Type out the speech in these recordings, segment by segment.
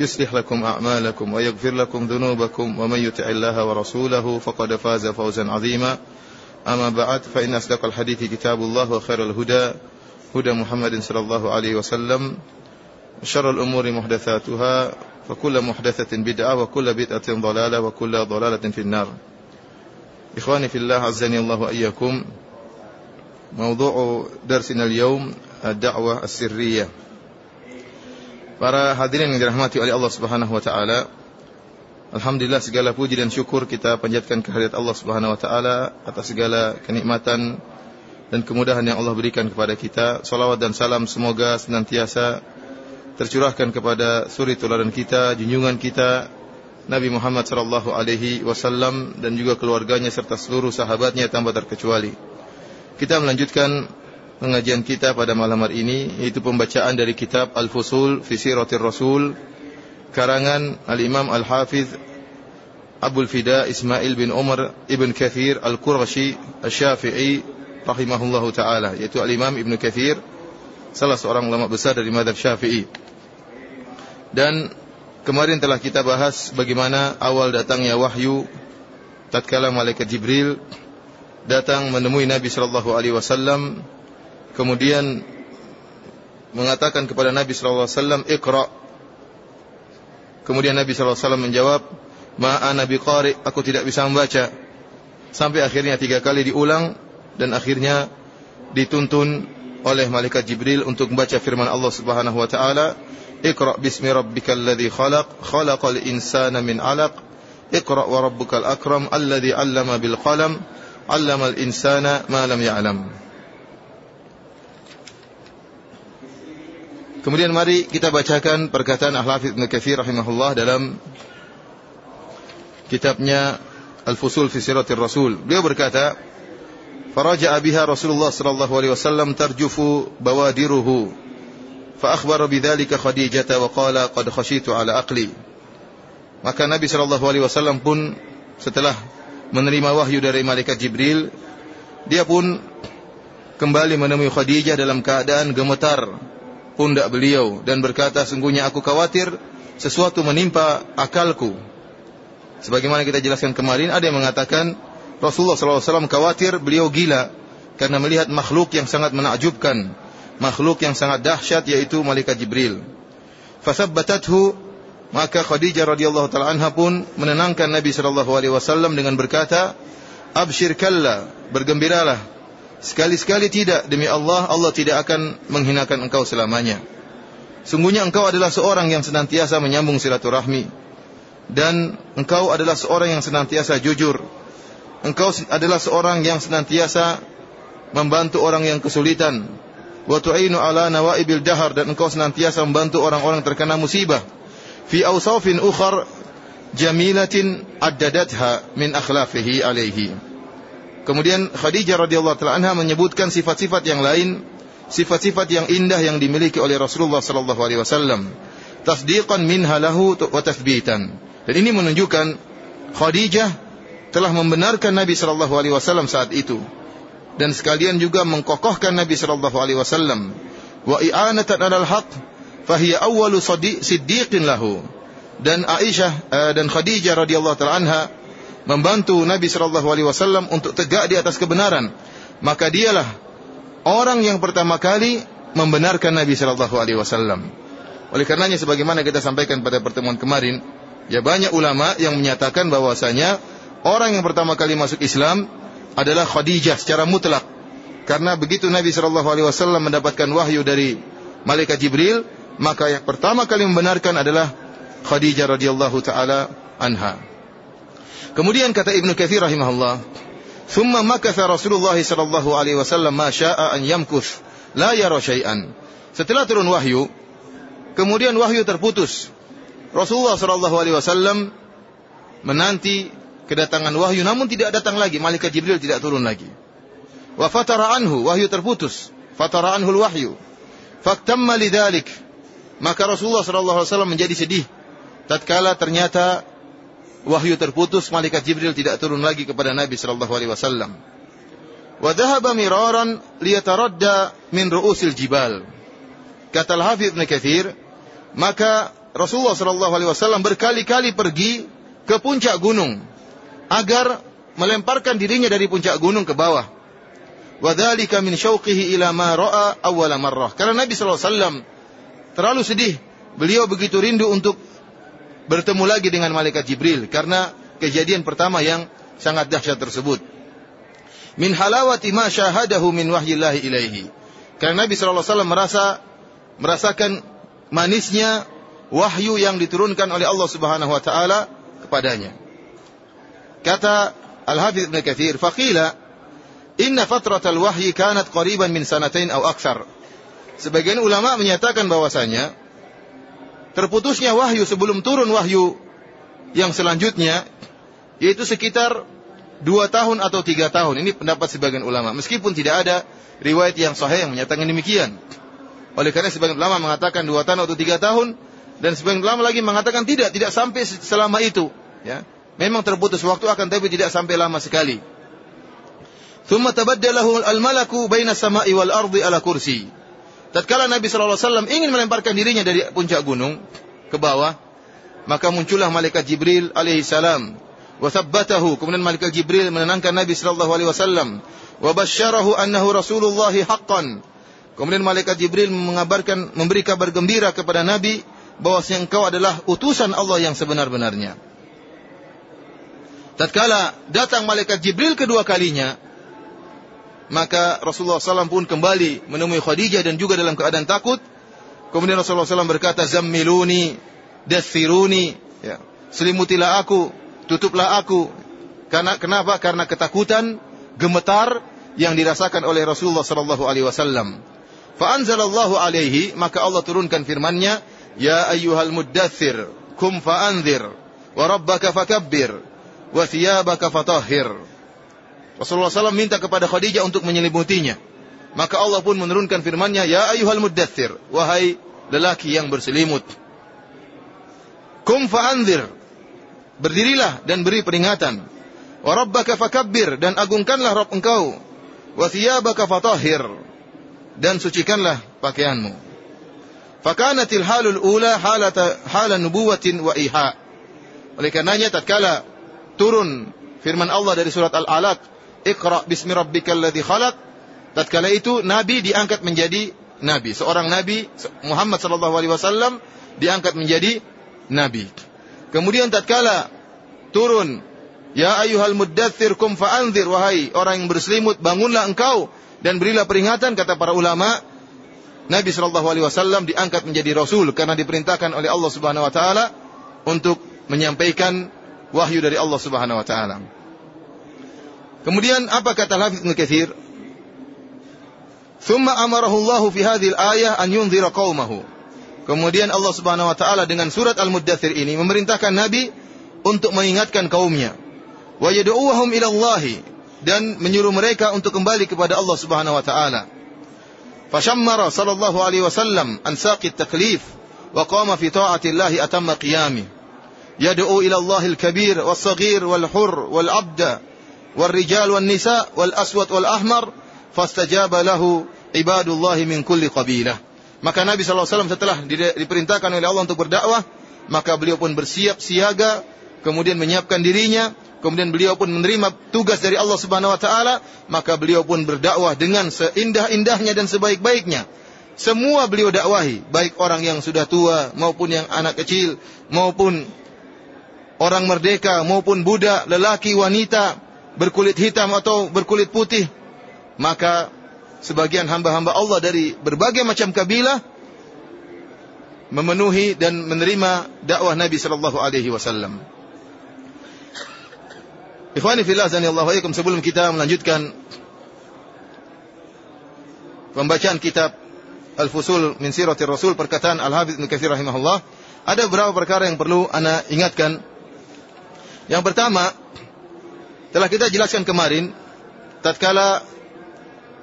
يصلح لكم أعمالكم ويغفر لكم ذنوبكم ومن يطع الله ورسوله فقد فاز فوزا عظيما. أما بعد فإن أصدق الحديث كتاب الله وخير الهدى هدى محمد صلى الله عليه وسلم شر الأمور محدثاتها فكل محدثة بدعة وكل بدعة ضلالة وكل ضلالة في النار. إخواني في الله عزني الله وإياكم. موضوع درسنا اليوم الدعوة السرية. Para hadirin yang dirahmati oleh Allah Subhanahu wa taala, alhamdulillah segala puji dan syukur kita panjatkan kehadirat Allah Subhanahu wa taala atas segala kenikmatan dan kemudahan yang Allah berikan kepada kita. Salawat dan salam semoga senantiasa tercurahkan kepada suri tuladan kita, junjungan kita Nabi Muhammad sallallahu alaihi wasallam dan juga keluarganya serta seluruh sahabatnya tanpa terkecuali. Kita melanjutkan pengajian kita pada malam hari ini yaitu pembacaan dari kitab Al-Fusul fi Siratir Rasul karangan Al-Imam Al-Hafiz Abdul Fida Ismail bin Umar Ibn Kathir Al-Qurashi Al-Syafi'i rahimahullahu taala yaitu Al-Imam Ibn Kathir salah seorang ulama besar dari madhab Syafi'i dan kemarin telah kita bahas bagaimana awal datangnya wahyu tatkala malaikat Jibril datang menemui Nabi sallallahu alaihi wasallam kemudian mengatakan kepada Nabi sallallahu alaihi wasallam iqra. Kemudian Nabi sallallahu alaihi wasallam menjawab ma ana biqari. Aku tidak bisa membaca. Sampai akhirnya tiga kali diulang dan akhirnya dituntun oleh malaikat Jibril untuk membaca firman Allah Subhanahu wa taala iqra bismi rabbikal ladzi khalaq khalaqal insana min 'alaq iqra wa rabbukal akram alladzi 'allama bil qalam 'allamal insana ma lam ya'lam. ya Kemudian mari kita bacakan perkataan Al-Hafidz Ibnu rahimahullah dalam kitabnya Al-Fusul fi Siratir Rasul. Beliau berkata, "Faraja'a biha Rasulullah sallallahu alaihi wasallam tarjufu bawadiruhu." Fa akhbara bidzalika Khadijah wa qala qad khashitu. Maka Nabi sallallahu alaihi wasallam pun setelah menerima wahyu dari malaikat Jibril, dia pun kembali menemui Khadijah dalam keadaan gemetar pundak beliau dan berkata, sungguhnya aku khawatir sesuatu menimpa akalku. Sebagaimana kita jelaskan kemarin, ada yang mengatakan Rasulullah SAW khawatir beliau gila karena melihat makhluk yang sangat menakjubkan, makhluk yang sangat dahsyat yaitu malaikat Jibril. Fasabbatathu maka Khadijah radhiyallahu taala anha pun menenangkan Nabi sallallahu alaihi wasallam dengan berkata, "Abshir kalla, bergembiralah Sekali-sekali tidak demi Allah Allah tidak akan menghinakan engkau selamanya. Sungguhnya engkau adalah seorang yang senantiasa menyambung silaturahmi dan engkau adalah seorang yang senantiasa jujur. Engkau adalah seorang yang senantiasa membantu orang yang kesulitan. Wa tu'inu ala nawaibil dahar dan engkau senantiasa membantu orang-orang terkena musibah. Fi awsafin ukhar jamilatin addadatha min akhlaqihi alaihi. Kemudian Khadijah radhiyallahu taala anha menyebutkan sifat-sifat yang lain, sifat-sifat yang indah yang dimiliki oleh Rasulullah sallallahu alaihi wasallam. Tasdiqan minha lahu wa tathbitan. Dan ini menunjukkan Khadijah telah membenarkan Nabi sallallahu alaihi wasallam saat itu dan sekalian juga mengkokohkan Nabi sallallahu alaihi wasallam wa i'anatan 'alal haqq fahiya awwalu siddiqin lahu. Dan Aisyah eh, dan Khadijah radhiyallahu taala anha membantu Nabi Shallallahu Alaihi Wasallam untuk tegak di atas kebenaran, maka dialah orang yang pertama kali membenarkan Nabi Shallallahu Alaihi Wasallam. Oleh karenanya, sebagaimana kita sampaikan pada pertemuan kemarin, ya banyak ulama yang menyatakan bahwasanya orang yang pertama kali masuk Islam adalah Khadijah secara mutlak. Karena begitu Nabi Shallallahu Alaihi Wasallam mendapatkan wahyu dari malaikat Jibril, maka yang pertama kali membenarkan adalah Khadijah radhiyallahu taala anha. Kemudian kata Ibnu Katsir rahimahullah, "Tsumma makatha Rasulullah sallallahu alaihi wasallam ma syaa an yamkuth la yara syai'an." Setelah turun wahyu, kemudian wahyu terputus. Rasulullah sallallahu alaihi wasallam menanti kedatangan wahyu namun tidak datang lagi, malaikat Jibril tidak turun lagi. Wa fatara anhu, wahyu terputus. Fatara anhu wahyu. Faktamma lidzalik. Maka Rasulullah sallallahu alaihi wasallam menjadi sedih tatkala ternyata wahyu terputus, malaikat Jibril tidak turun lagi kepada Nabi sallallahu alaihi wasallam. Wa dhahaba miraran liyataradda min ru'usil jibal. Kata Al-Hafidz Ibnu Katsir, maka Rasulullah sallallahu alaihi wasallam berkali-kali pergi ke puncak gunung agar melemparkan dirinya dari puncak gunung ke bawah. Wa dzalika min syauqihi ila ma ra'a awwala marrah. Karena Nabi sallallahu alaihi wasallam terlalu sedih. Beliau begitu rindu untuk bertemu lagi dengan malaikat Jibril karena kejadian pertama yang sangat dahsyat tersebut. Min halawati ma syahadahu min wahyillahi ilaihi. Karena Nabi sallallahu alaihi wasallam merasa merasakan manisnya wahyu yang diturunkan oleh Allah Subhanahu wa taala kepadanya. Kata Al-Hafidz Ibnu Katsir, faqila inna fatratal wahyi kanat qariban min sanatain aw akthar. Sebagian ulama menyatakan bahwasanya terputusnya wahyu sebelum turun wahyu yang selanjutnya yaitu sekitar dua tahun atau tiga tahun. Ini pendapat sebagian ulama. Meskipun tidak ada riwayat yang sahih yang menyatakan demikian. Oleh karena sebagian ulama mengatakan dua tahun atau tiga tahun dan sebagian ulama lagi mengatakan tidak, tidak sampai selama itu. Ya, memang terputus waktu akan tapi tidak sampai lama sekali. ثم تبدله الملك بين السماء والأرض على كرسي tatkala Nabi wasallam ingin melemparkan dirinya dari puncak gunung ke bawah, maka muncullah malaikat Jibril alaihi salam wa thabbatahu. Kemudian malaikat Jibril menenangkan Nabi sallallahu alaihi wasallam wa basyarahu annahu Rasulullah haqqan. Kemudian malaikat Jibril mengabarkan memberi kabar gembira kepada Nabi bahwasanya engkau adalah utusan Allah yang sebenar-benarnya. Tatkala datang malaikat Jibril kedua kalinya, maka Rasulullah SAW pun kembali menemui Khadijah dan juga dalam keadaan takut. Kemudian Rasulullah SAW berkata, Zammiluni, dathiruni, ya, selimutilah aku, tutuplah aku. Karena kenapa? Karena ketakutan, gemetar yang dirasakan oleh Rasulullah Wasallam. Fa'anzalallahu alaihi, maka Allah turunkan firman-Nya, Ya ayyuhal muddathir, kum fa'anzir, wa rabbaka fakabbir, wa fatahhir. Rasulullah SAW minta kepada Khadijah untuk menyelimutinya. Maka Allah pun menurunkan firman-Nya, "Ya ayyuhal muddathir, wahai lelaki yang berselimut. Kum fa'anzir. Berdirilah dan beri peringatan. Wa rabbaka fakabbir dan agungkanlah Rabb engkau. Wa thiyabaka dan sucikanlah pakaianmu. Fakanatil halul ula halata halan nubuwatin wa iha. Oleh karenanya tatkala turun firman Allah dari surat Al-Alaq Iqra bismi rabbikal ladzi khalaq. Tatkala itu nabi diangkat menjadi nabi. Seorang nabi Muhammad sallallahu alaihi wasallam diangkat menjadi nabi. Kemudian tatkala turun Ya ayyuhal muddathir kum fa'anzir wahai orang yang berselimut bangunlah engkau dan berilah peringatan kata para ulama Nabi wasallam diangkat menjadi rasul karena diperintahkan oleh Allah Subhanahu wa taala untuk menyampaikan wahyu dari Allah Subhanahu wa taala. Kemudian apa kata Hafiz Ibnu Katsir? Thumma amarahu Allah fi hadhihi al-ayah an yunzira qaumahu. Kemudian Allah Subhanahu wa taala dengan surat Al-Muddatsir ini memerintahkan Nabi untuk mengingatkan kaumnya. Wa yad'uuhum ila Allah dan menyuruh mereka untuk kembali kepada Allah Subhanahu wa taala. Fashammara sallallahu alaihi wasallam an saqi taklif wa qama fi ta'ati Allah atamma qiyamih. Yad'u ila Allah al-kabir was-saghir wal-hur wal-'abda والرجال والنساء والأسود والأحمر فاستجاب له عباد الله من كل قبيلة maka Nabi SAW setelah diperintahkan oleh Allah untuk berdakwah maka beliau pun bersiap siaga kemudian menyiapkan dirinya kemudian beliau pun menerima tugas dari Allah Subhanahu wa taala maka beliau pun berdakwah dengan seindah-indahnya dan sebaik-baiknya semua beliau dakwahi baik orang yang sudah tua maupun yang anak kecil maupun orang merdeka maupun budak lelaki wanita berkulit hitam atau berkulit putih, maka sebagian hamba-hamba Allah dari berbagai macam kabilah memenuhi dan menerima dakwah Nabi sallallahu alaihi wasallam. Ikhwani fillah Allah sebelum kita melanjutkan pembacaan kitab Al-Fusul min Siratir Rasul perkataan Al-Hafidz Ibnu Katsir rahimahullah, ada beberapa perkara yang perlu ana ingatkan. Yang pertama, telah kita jelaskan kemarin tatkala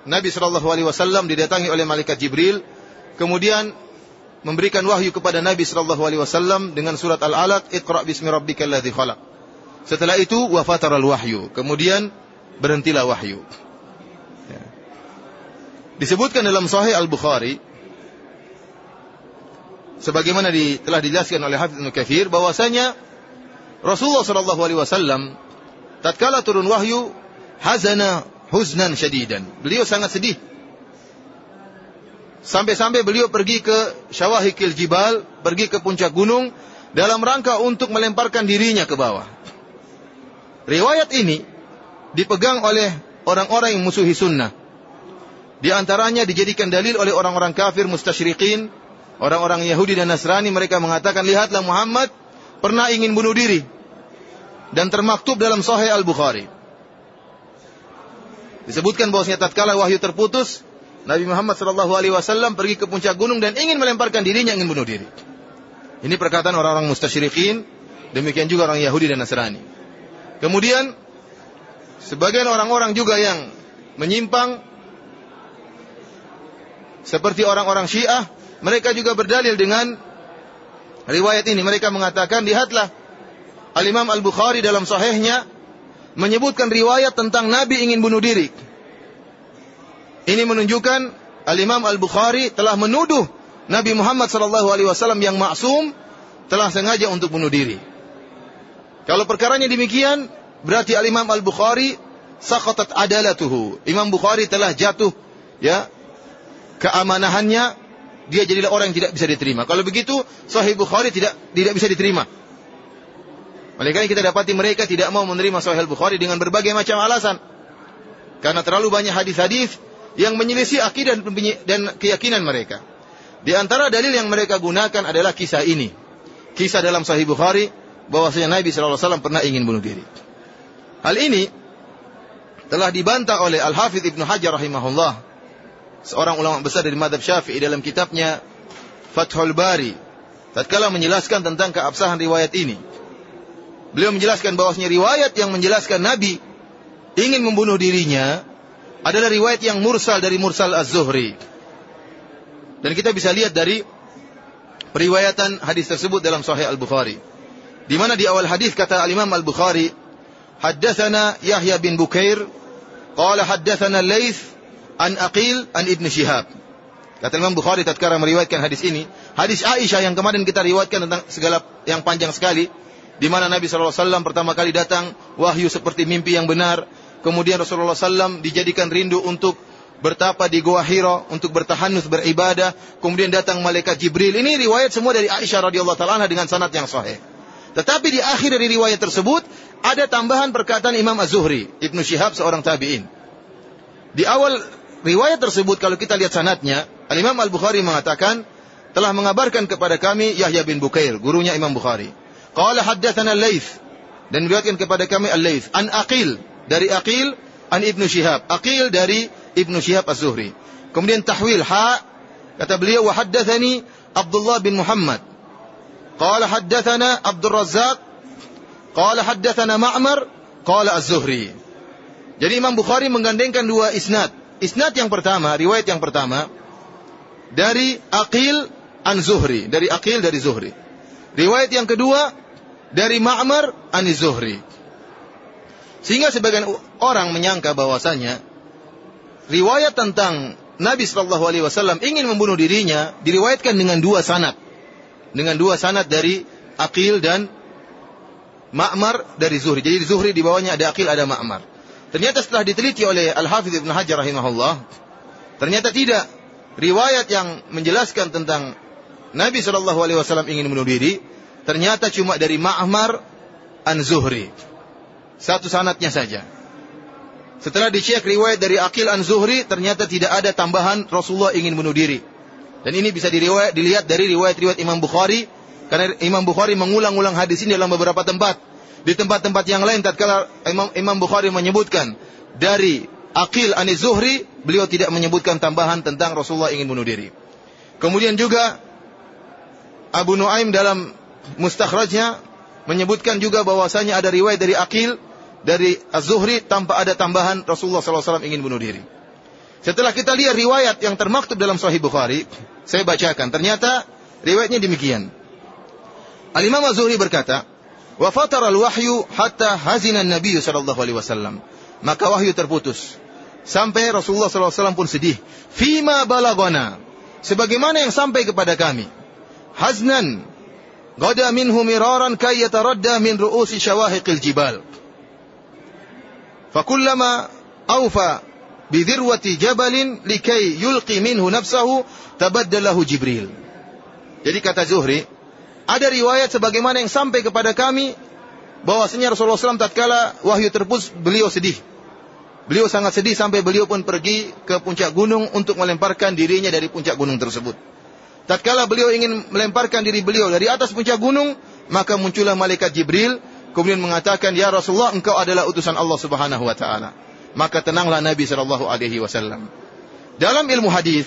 Nabi sallallahu alaihi wasallam didatangi oleh malaikat Jibril, kemudian memberikan wahyu kepada Nabi sallallahu alaihi wasallam dengan surat Al-Alaq, "Iqra bismi rabbikal ladzi khalaq." Setelah itu wafataral wahyu, kemudian berhentilah wahyu. Ya. Disebutkan dalam Sahih Al-Bukhari sebagaimana di, telah dijelaskan oleh Hafiz Ibnu Katsir bahwasanya Rasulullah sallallahu alaihi wasallam tatkala turun wahyu hazana huznan syadidan. Beliau sangat sedih Sampai-sampai beliau pergi ke Syawahikil Jibal, pergi ke puncak gunung dalam rangka untuk melemparkan dirinya ke bawah. Riwayat ini dipegang oleh orang-orang yang musuhi sunnah. Di antaranya dijadikan dalil oleh orang-orang kafir mustasyrikin, orang-orang Yahudi dan Nasrani mereka mengatakan lihatlah Muhammad pernah ingin bunuh diri dan termaktub dalam Sahih Al-Bukhari. Disebutkan bahwasanya tatkala wahyu terputus, Nabi Muhammad Shallallahu Alaihi Wasallam pergi ke puncak gunung dan ingin melemparkan dirinya ingin bunuh diri. Ini perkataan orang-orang mustasyrikin, demikian juga orang Yahudi dan Nasrani. Kemudian sebagian orang-orang juga yang menyimpang seperti orang-orang Syiah, mereka juga berdalil dengan riwayat ini. Mereka mengatakan, lihatlah Al-Imam Al-Bukhari dalam sahihnya menyebutkan riwayat tentang Nabi ingin bunuh diri. Ini menunjukkan Al-Imam Al-Bukhari telah menuduh Nabi Muhammad sallallahu alaihi wasallam yang maksum telah sengaja untuk bunuh diri. Kalau perkaranya demikian, berarti Al-Imam Al-Bukhari saqatat adalatuhu. Imam Bukhari telah jatuh ya keamanahannya dia jadilah orang yang tidak bisa diterima. Kalau begitu, Sahih Bukhari tidak tidak bisa diterima. Oleh karena kita dapati mereka tidak mau menerima Sahih Bukhari dengan berbagai macam alasan. Karena terlalu banyak hadis-hadis yang menyelisih akidah dan keyakinan mereka. Di antara dalil yang mereka gunakan adalah kisah ini. Kisah dalam Sahih Bukhari bahwasanya Nabi SAW pernah ingin bunuh diri. Hal ini telah dibantah oleh Al-Hafidh Ibnu Hajar rahimahullah, seorang ulama besar dari madhab Syafi'i dalam kitabnya Fathul Bari, tatkala menjelaskan tentang keabsahan riwayat ini. Beliau menjelaskan bahwasanya riwayat yang menjelaskan Nabi ingin membunuh dirinya adalah riwayat yang mursal dari Mursal Az-Zuhri. Dan kita bisa lihat dari periwayatan hadis tersebut dalam Sahih Al-Bukhari. Di mana di awal hadis kata Al-Imam Al-Bukhari, "Haddatsana Yahya bin Bukair, qala haddatsana Laits an Aqil an Ibn Shihab." Kata Imam Bukhari tatkala meriwayatkan hadis ini, hadis Aisyah yang kemarin kita riwayatkan tentang segala yang panjang sekali, di mana Nabi SAW pertama kali datang wahyu seperti mimpi yang benar, Kemudian Rasulullah SAW dijadikan rindu untuk bertapa di Gua Hira untuk bertahanus beribadah. Kemudian datang malaikat Jibril. Ini riwayat semua dari Aisyah radhiyallahu taala dengan sanad yang sahih. Tetapi di akhir dari riwayat tersebut ada tambahan perkataan Imam Az-Zuhri, Ibnu Syihab seorang tabi'in. Di awal riwayat tersebut kalau kita lihat sanatnya, Al-Imam Al-Bukhari mengatakan telah mengabarkan kepada kami Yahya bin Bukair, gurunya Imam Bukhari. Qala haddatsana Al-Laits dan meriwayatkan kepada kami Al-Laits an Aqil dari Aqil an Ibnu Syihab. Aqil dari Ibnu Syihab Az-Zuhri. Kemudian tahwil ha kata beliau wa haddatsani Abdullah bin Muhammad. Qala haddatsana Abdul Razzaq qala haddatsana Ma'mar qala Az-Zuhri. Jadi Imam Bukhari menggandengkan dua isnad. Isnad yang pertama, riwayat yang pertama dari Aqil an Zuhri, dari Aqil dari Zuhri. Riwayat yang kedua dari Ma'mar an Zuhri. Sehingga sebagian orang menyangka bahwasanya riwayat tentang Nabi Shallallahu Alaihi Wasallam ingin membunuh dirinya diriwayatkan dengan dua sanad, dengan dua sanad dari Akil dan Ma'mar dari Zuhri. Jadi di Zuhri di bawahnya ada Akil, ada Ma'mar. Ternyata setelah diteliti oleh Al Hafidh Ibn Hajar rahimahullah, ternyata tidak riwayat yang menjelaskan tentang Nabi Shallallahu Alaihi Wasallam ingin membunuh diri, ternyata cuma dari Ma'mar an Zuhri. Satu sanatnya saja. Setelah dicek riwayat dari Akil an Zuhri, ternyata tidak ada tambahan Rasulullah ingin bunuh diri. Dan ini bisa diriwayat, dilihat dari riwayat-riwayat Imam Bukhari, karena Imam Bukhari mengulang-ulang hadis ini dalam beberapa tempat. Di tempat-tempat yang lain, tatkala Imam, Imam Bukhari menyebutkan dari Akil an Zuhri, beliau tidak menyebutkan tambahan tentang Rasulullah ingin bunuh diri. Kemudian juga Abu Nuaim dalam mustakhrajnya menyebutkan juga bahwasanya ada riwayat dari Akil dari Az-Zuhri tanpa ada tambahan Rasulullah SAW ingin bunuh diri. Setelah kita lihat riwayat yang termaktub dalam Sahih Bukhari, saya bacakan. Ternyata riwayatnya demikian. Al-Imam Az-Zuhri berkata, "Wa fatara al-wahyu hatta hazina an-nabiy sallallahu alaihi wasallam." Maka wahyu terputus sampai Rasulullah SAW pun sedih. Fima balagona. Sebagaimana yang sampai kepada kami. Haznan. Gada minhu miraran kay yataradda min ru'usi syawahiqil jibal. Fakullama awfa bidhirwati jabalin likay yulqi minhu nafsahu tabaddalahu Jibril. Jadi kata Zuhri, ada riwayat sebagaimana yang sampai kepada kami bahwasanya Rasulullah SAW tatkala wahyu terputus beliau sedih. Beliau sangat sedih sampai beliau pun pergi ke puncak gunung untuk melemparkan dirinya dari puncak gunung tersebut. Tatkala beliau ingin melemparkan diri beliau dari atas puncak gunung, maka muncullah malaikat Jibril kemudian mengatakan, "Ya Rasulullah, engkau adalah utusan Allah Subhanahu wa taala." Maka tenanglah Nabi sallallahu alaihi wasallam. Dalam ilmu hadis,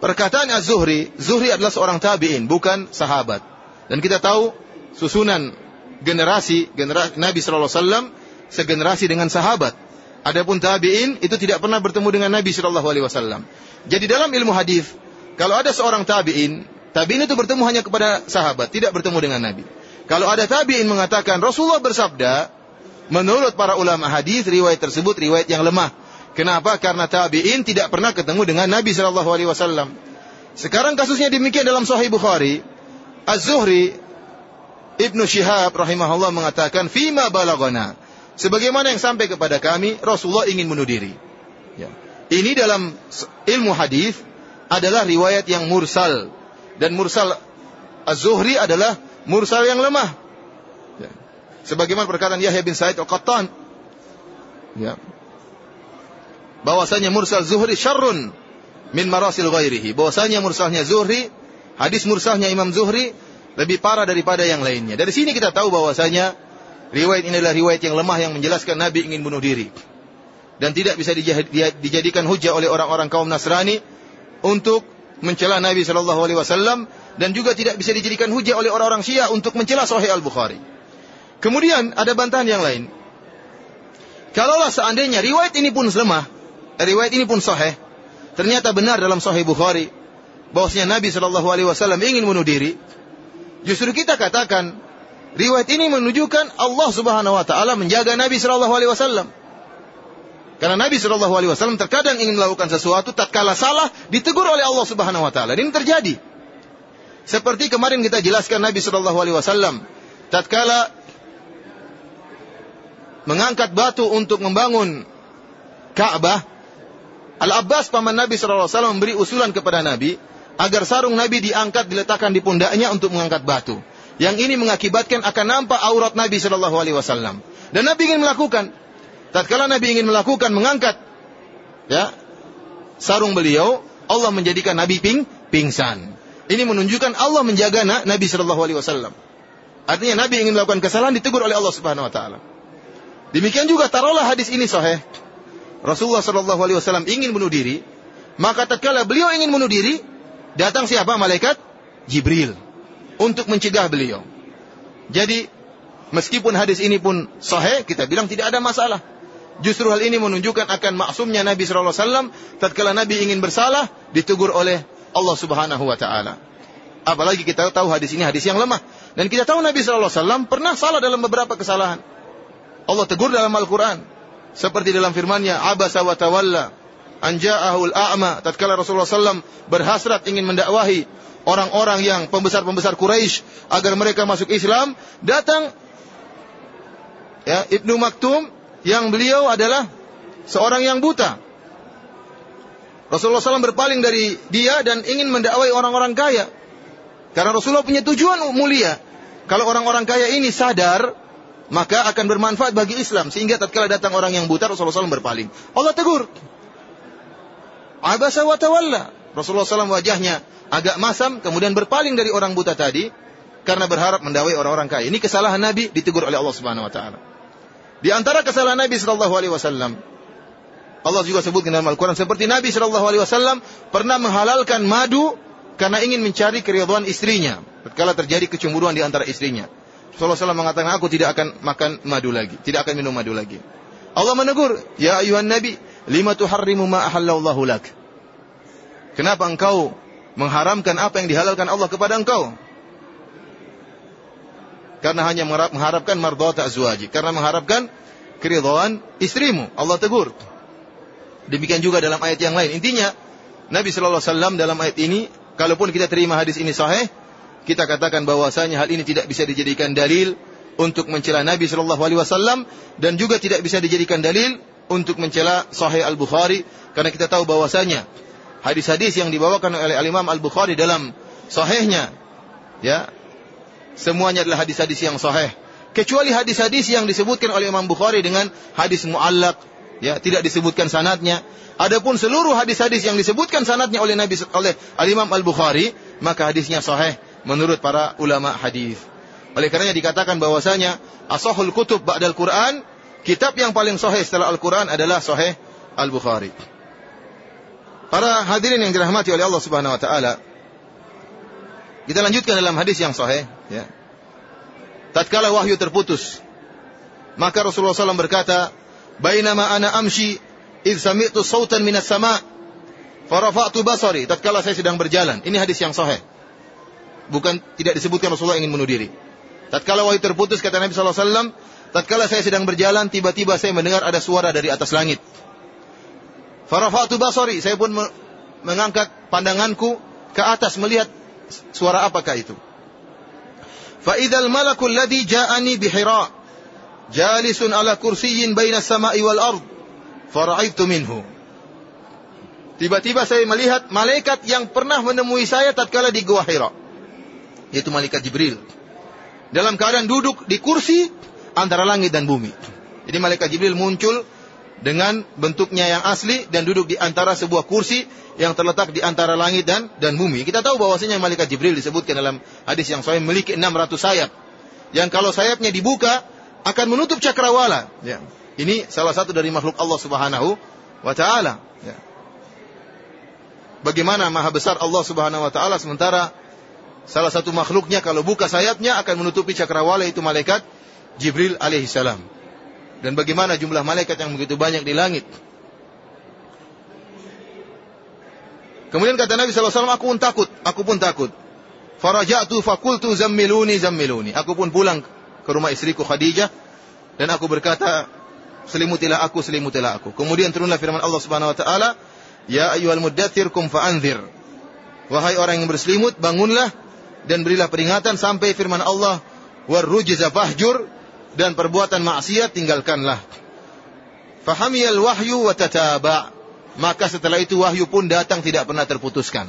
perkataan Az-Zuhri, Zuhri adalah seorang tabi'in, bukan sahabat. Dan kita tahu susunan generasi, generasi Nabi sallallahu alaihi wasallam segenerasi dengan sahabat. Adapun tabi'in itu tidak pernah bertemu dengan Nabi sallallahu alaihi wasallam. Jadi dalam ilmu hadis, kalau ada seorang tabi'in, tabi'in itu bertemu hanya kepada sahabat, tidak bertemu dengan Nabi. Kalau ada tabi'in mengatakan Rasulullah bersabda, menurut para ulama hadis riwayat tersebut riwayat yang lemah. Kenapa? Karena tabi'in tidak pernah ketemu dengan Nabi Shallallahu alaihi wasallam. Sekarang kasusnya demikian dalam Sahih Bukhari. Az-Zuhri Ibnu Syihab rahimahullah mengatakan, "Fima balagana." Sebagaimana yang sampai kepada kami, Rasulullah ingin bunuh diri. Ya. Ini dalam ilmu hadis adalah riwayat yang mursal dan mursal Az-Zuhri adalah mursal yang lemah. Ya. Sebagaimana perkataan Yahya bin Sa'id Al-Qattan. Ya. Bahwasanya mursal Zuhri syarrun min marasil ghairihi. Bahwasanya mursalnya Zuhri, hadis mursalnya Imam Zuhri lebih parah daripada yang lainnya. Dari sini kita tahu bahwasanya riwayat ini adalah riwayat yang lemah yang menjelaskan Nabi ingin bunuh diri. Dan tidak bisa dijadikan hujah oleh orang-orang kaum Nasrani untuk mencela Nabi Shallallahu Alaihi Wasallam dan juga tidak bisa dijadikan hujah oleh orang-orang Syiah untuk mencela Sahih Al Bukhari. Kemudian ada bantahan yang lain. Kalaulah seandainya riwayat ini pun lemah, riwayat ini pun sahih, ternyata benar dalam Sahih Bukhari bahwasanya Nabi Shallallahu Alaihi Wasallam ingin bunuh diri, justru kita katakan riwayat ini menunjukkan Allah Subhanahu Wa Taala menjaga Nabi Shallallahu Alaihi Wasallam. Karena Nabi Shallallahu Alaihi Wasallam terkadang ingin melakukan sesuatu, tatkala salah ditegur oleh Allah Subhanahu Wa Taala. Ini terjadi. Seperti kemarin kita jelaskan Nabi Shallallahu Alaihi Wasallam, tatkala mengangkat batu untuk membangun Ka'bah, Al Abbas paman Nabi Shallallahu Alaihi Wasallam memberi usulan kepada Nabi agar sarung Nabi diangkat diletakkan di pundaknya untuk mengangkat batu. Yang ini mengakibatkan akan nampak aurat Nabi Shallallahu Alaihi Wasallam. Dan Nabi ingin melakukan. Tatkala Nabi ingin melakukan mengangkat ya sarung beliau, Allah menjadikan Nabi ping pingsan. Ini menunjukkan Allah menjaga Nabi Shallallahu Alaihi Wasallam. Artinya Nabi ingin melakukan kesalahan ditegur oleh Allah Subhanahu Wa Taala. Demikian juga taruhlah hadis ini sahih. Rasulullah Shallallahu Alaihi Wasallam ingin bunuh diri, maka tatkala beliau ingin bunuh diri, datang siapa malaikat? Jibril untuk mencegah beliau. Jadi meskipun hadis ini pun sahih, kita bilang tidak ada masalah. Justru hal ini menunjukkan akan maksumnya Nabi Wasallam tatkala Nabi ingin bersalah ditegur oleh Allah Subhanahu Wa Taala. Apalagi kita tahu hadis ini hadis yang lemah dan kita tahu Nabi Wasallam pernah salah dalam beberapa kesalahan. Allah tegur dalam Al-Quran seperti dalam firman-Nya Abasa wa tawalla anja'ahul a'ma tatkala Rasulullah SAW berhasrat ingin mendakwahi orang-orang yang pembesar-pembesar Quraisy agar mereka masuk Islam datang ya Ibnu Maktum yang beliau adalah seorang yang buta. Rasulullah SAW berpaling dari dia dan ingin mendakwai orang-orang kaya. Karena Rasulullah punya tujuan mulia. Kalau orang-orang kaya ini sadar, maka akan bermanfaat bagi Islam sehingga tatkala datang orang yang buta Rasulullah SAW berpaling. Allah tegur. Abasa wa tawalla. Rasulullah SAW wajahnya agak masam kemudian berpaling dari orang buta tadi karena berharap mendawai orang-orang kaya. Ini kesalahan Nabi ditegur oleh Allah Subhanahu wa taala. Di antara kesalahan Nabi sallallahu alaihi wasallam Allah juga sebutkan dalam Al-Quran seperti Nabi Shallallahu Alaihi Wasallam pernah menghalalkan madu karena ingin mencari keriduan istrinya. Kala terjadi kecemburuan di antara istrinya. Rasulullah SAW mengatakan, aku tidak akan makan madu lagi. Tidak akan minum madu lagi. Allah menegur, Ya ayuhan Nabi, lima tuharrimu ma ahallallahu lak. Kenapa engkau mengharamkan apa yang dihalalkan Allah kepada engkau? Karena hanya mengharapkan mardota azwaji. Karena mengharapkan keridhaan istrimu. Allah tegur. Demikian juga dalam ayat yang lain. Intinya, Nabi Shallallahu Alaihi Wasallam dalam ayat ini, kalaupun kita terima hadis ini sahih, kita katakan bahwasanya hal ini tidak bisa dijadikan dalil untuk mencela Nabi Shallallahu Alaihi Wasallam dan juga tidak bisa dijadikan dalil untuk mencela Sahih Al Bukhari karena kita tahu bahwasanya hadis-hadis yang dibawakan oleh Al Imam Al Bukhari dalam Sahihnya, ya semuanya adalah hadis-hadis yang sahih kecuali hadis-hadis yang disebutkan oleh Imam Bukhari dengan hadis muallak ya tidak disebutkan sanatnya. Adapun seluruh hadis-hadis yang disebutkan sanatnya oleh Nabi oleh Al Imam Al Bukhari, maka hadisnya sahih menurut para ulama hadis. Oleh karenanya dikatakan bahwasanya asahul kutub ba'dal Quran, kitab yang paling sahih setelah Al-Quran adalah sahih Al Bukhari. Para hadirin yang dirahmati oleh Allah Subhanahu wa taala, kita lanjutkan dalam hadis yang sahih, ya. Tatkala wahyu terputus, maka Rasulullah SAW berkata, Bainama ana amshi id sami'tu sautan minas sama' farafa'tu basari tatkala saya sedang berjalan. Ini hadis yang sahih. Bukan tidak disebutkan Rasulullah ingin bunuh diri. Tatkala wahyu terputus kata Nabi wasallam, tatkala saya sedang berjalan tiba-tiba saya mendengar ada suara dari atas langit. Farafa'tu basari, saya pun mengangkat pandanganku ke atas melihat suara apakah itu. Fa idzal malakul ladzi ja'ani bihira jalisun ala kursiyin baina sama'i wal ard fara'aitu minhu Tiba-tiba saya melihat malaikat yang pernah menemui saya tatkala di Gua Hira. Yaitu malaikat Jibril. Dalam keadaan duduk di kursi antara langit dan bumi. Jadi malaikat Jibril muncul dengan bentuknya yang asli dan duduk di antara sebuah kursi yang terletak di antara langit dan dan bumi. Kita tahu bahwasanya malaikat Jibril disebutkan dalam hadis yang sahih memiliki 600 sayap. Yang kalau sayapnya dibuka, akan menutup cakrawala. Ya. Ini salah satu dari makhluk Allah Subhanahu wa taala. Ya. Bagaimana maha besar Allah Subhanahu wa taala sementara salah satu makhluknya kalau buka sayapnya akan menutupi cakrawala itu malaikat Jibril alaihi salam. Dan bagaimana jumlah malaikat yang begitu banyak di langit. Kemudian kata Nabi SAW, aku pun takut, aku pun takut. Farajatu fakultu zammiluni zammiluni. Aku pun pulang ke rumah istriku Khadijah dan aku berkata selimutilah aku selimutilah aku. Kemudian turunlah firman Allah Subhanahu wa taala, "Ya ayyuhal muddatsir kum fa'anzir." Wahai orang yang berselimut, bangunlah dan berilah peringatan sampai firman Allah, "Warrujza fahjur" dan perbuatan maksiat tinggalkanlah. Fahamiyal wahyu wa tataba. Maka setelah itu wahyu pun datang tidak pernah terputuskan.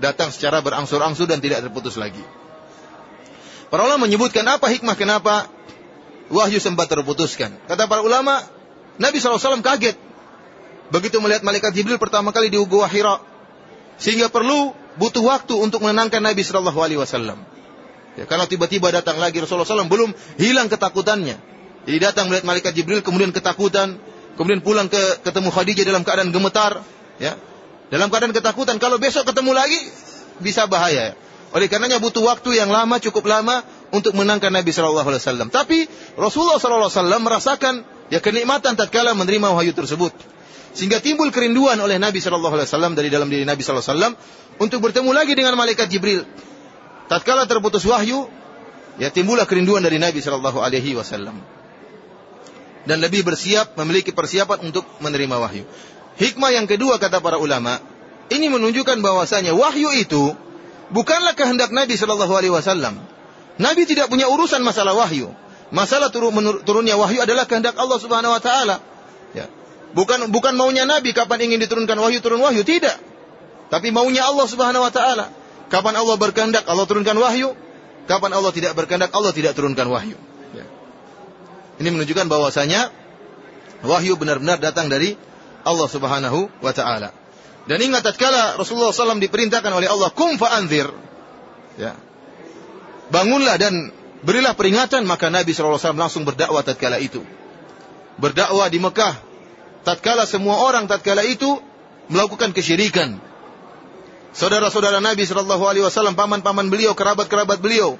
Datang secara berangsur-angsur dan tidak terputus lagi. Para ulama menyebutkan apa hikmah kenapa wahyu sempat terputuskan. Kata para ulama, Nabi SAW kaget. Begitu melihat malaikat Jibril pertama kali di Gua Hira. Sehingga perlu butuh waktu untuk menenangkan Nabi Wasallam. Ya, karena tiba-tiba datang lagi Rasulullah SAW belum hilang ketakutannya. Jadi datang melihat malaikat Jibril kemudian ketakutan, kemudian pulang ke ketemu Khadijah dalam keadaan gemetar, ya. Dalam keadaan ketakutan kalau besok ketemu lagi bisa bahaya. Ya. Oleh karenanya butuh waktu yang lama, cukup lama untuk menangkan Nabi Shallallahu Alaihi Wasallam. Tapi Rasulullah Wasallam merasakan ya kenikmatan tatkala menerima wahyu tersebut, sehingga timbul kerinduan oleh Nabi Shallallahu Alaihi Wasallam dari dalam diri Nabi Shallallahu Alaihi Wasallam untuk bertemu lagi dengan malaikat Jibril. Tatkala terputus wahyu, ya timbullah kerinduan dari Nabi Shallallahu Alaihi Wasallam dan lebih bersiap memiliki persiapan untuk menerima wahyu. Hikmah yang kedua kata para ulama, ini menunjukkan bahwasanya wahyu itu bukanlah kehendak Nabi Shallallahu Alaihi Wasallam. Nabi tidak punya urusan masalah wahyu. Masalah turun, turunnya wahyu adalah kehendak Allah Subhanahu Wa Taala. Ya. Bukan bukan maunya Nabi kapan ingin diturunkan wahyu turun wahyu tidak. Tapi maunya Allah Subhanahu Wa Taala. Kapan Allah berkehendak Allah turunkan wahyu. Kapan Allah tidak berkehendak Allah tidak turunkan wahyu. Ya. Ini menunjukkan bahwasanya wahyu benar-benar datang dari Allah Subhanahu wa taala. Dan ingat tatkala Rasulullah SAW diperintahkan oleh Allah kum fa'anzir. Ya. Bangunlah dan berilah peringatan maka Nabi SAW langsung berdakwah tatkala itu. Berdakwah di Mekah tatkala semua orang tatkala itu melakukan kesyirikan. Saudara-saudara Nabi Shallallahu Alaihi Wasallam, paman-paman beliau, kerabat-kerabat beliau,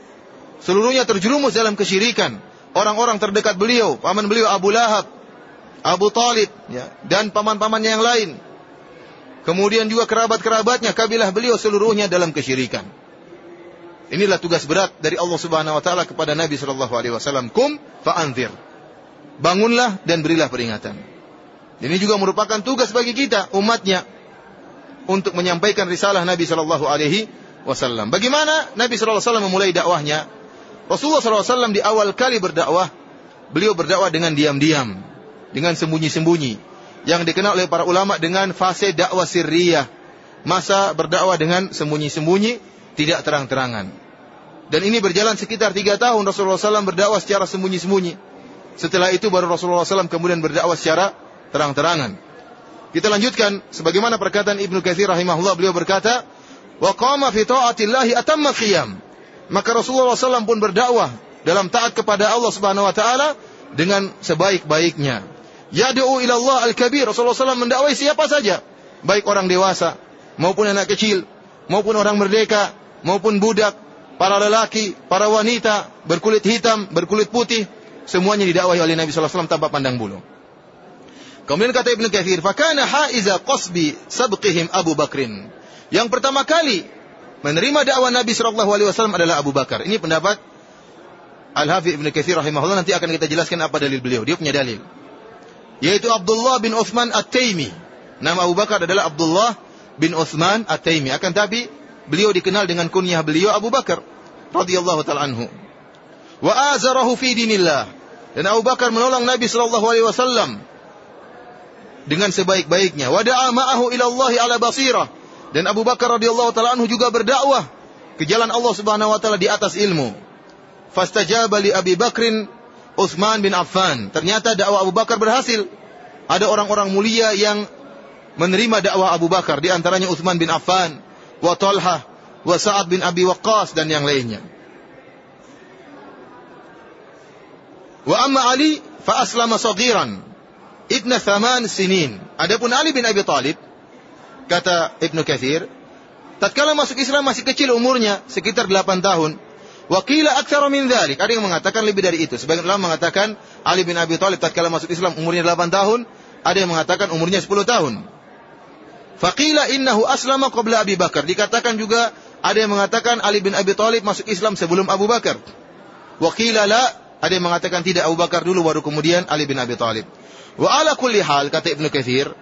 seluruhnya terjerumus dalam kesyirikan. Orang-orang terdekat beliau, paman beliau Abu Lahab, Abu Talib, ya, dan paman-pamannya yang lain. Kemudian juga kerabat-kerabatnya, kabilah beliau seluruhnya dalam kesyirikan. Inilah tugas berat dari Allah Subhanahu wa taala kepada Nabi sallallahu alaihi wasallam, "Kum fa'anzir." Bangunlah dan berilah peringatan. Ini juga merupakan tugas bagi kita umatnya untuk menyampaikan risalah Nabi Shallallahu Alaihi Wasallam. Bagaimana Nabi Shallallahu Alaihi Wasallam memulai dakwahnya? Rasulullah Wasallam di awal kali berdakwah, beliau berdakwah dengan diam-diam, dengan sembunyi-sembunyi, yang dikenal oleh para ulama dengan fase dakwah sirriyah, masa berdakwah dengan sembunyi-sembunyi, tidak terang-terangan. Dan ini berjalan sekitar tiga tahun Rasulullah SAW berdakwah secara sembunyi-sembunyi. Setelah itu baru Rasulullah SAW kemudian berdakwah secara terang-terangan. Kita lanjutkan sebagaimana perkataan Ibnu Katsir rahimahullah beliau berkata, "Wa qama fi ta'atillahi atamma qiyam." Maka Rasulullah SAW pun berdakwah dalam taat kepada Allah Subhanahu wa taala dengan sebaik-baiknya. Yad'u ila Allah al-kabir. Rasulullah SAW mendakwai siapa saja, baik orang dewasa maupun anak kecil, maupun orang merdeka, maupun budak, para lelaki, para wanita, berkulit hitam, berkulit putih, semuanya didakwahi oleh Nabi SAW tanpa pandang bulu. Kemudian kata Ibnu Katsir, "Fakana haiza qasbi sabqihim Abu Bakrin." Yang pertama kali menerima dakwah Nabi sallallahu alaihi wasallam adalah Abu Bakar. Ini pendapat Al-Hafidz Ibnu Katsir rahimahullah nanti akan kita jelaskan apa dalil beliau. Dia punya dalil. Yaitu Abdullah bin Uthman At-Taimi. Nama Abu Bakar adalah Abdullah bin Uthman At-Taimi. Akan tapi beliau dikenal dengan kunyah beliau Abu Bakar radhiyallahu taala anhu. Wa azarahu fi dinillah. Dan Abu Bakar menolong Nabi sallallahu alaihi wasallam dengan sebaik-baiknya. Wada'a ma'ahu ila Allah ala basirah. Dan Abu Bakar radhiyallahu taala anhu juga berdakwah ke jalan Allah Subhanahu wa taala di atas ilmu. Fastajaba li Abi Bakrin Utsman bin Affan. Ternyata dakwah Abu Bakar berhasil. Ada orang-orang mulia yang menerima dakwah Abu Bakar di antaranya Utsman bin Affan, wa Talha, wa Sa'ad bin Abi Waqqas dan yang lainnya. Wa amma Ali fa aslama saghiran ibna thaman sinin. Adapun Ali bin Abi Talib, kata Ibnu Kathir, tatkala masuk Islam masih kecil umurnya, sekitar 8 tahun. Wakila aktsara min dzalik. Ada yang mengatakan lebih dari itu. Sebagian ulama mengatakan Ali bin Abi Thalib tatkala masuk Islam umurnya 8 tahun, ada yang mengatakan umurnya 10 tahun. Faqila innahu aslama qabla Abi Bakar. Dikatakan juga ada yang mengatakan Ali bin Abi Thalib masuk Islam sebelum Abu Bakar. Wakila la, ada yang mengatakan tidak Abu Bakar dulu baru kemudian Ali bin Abi Thalib. Wa ala kulli hal kata Ibnu Katsir,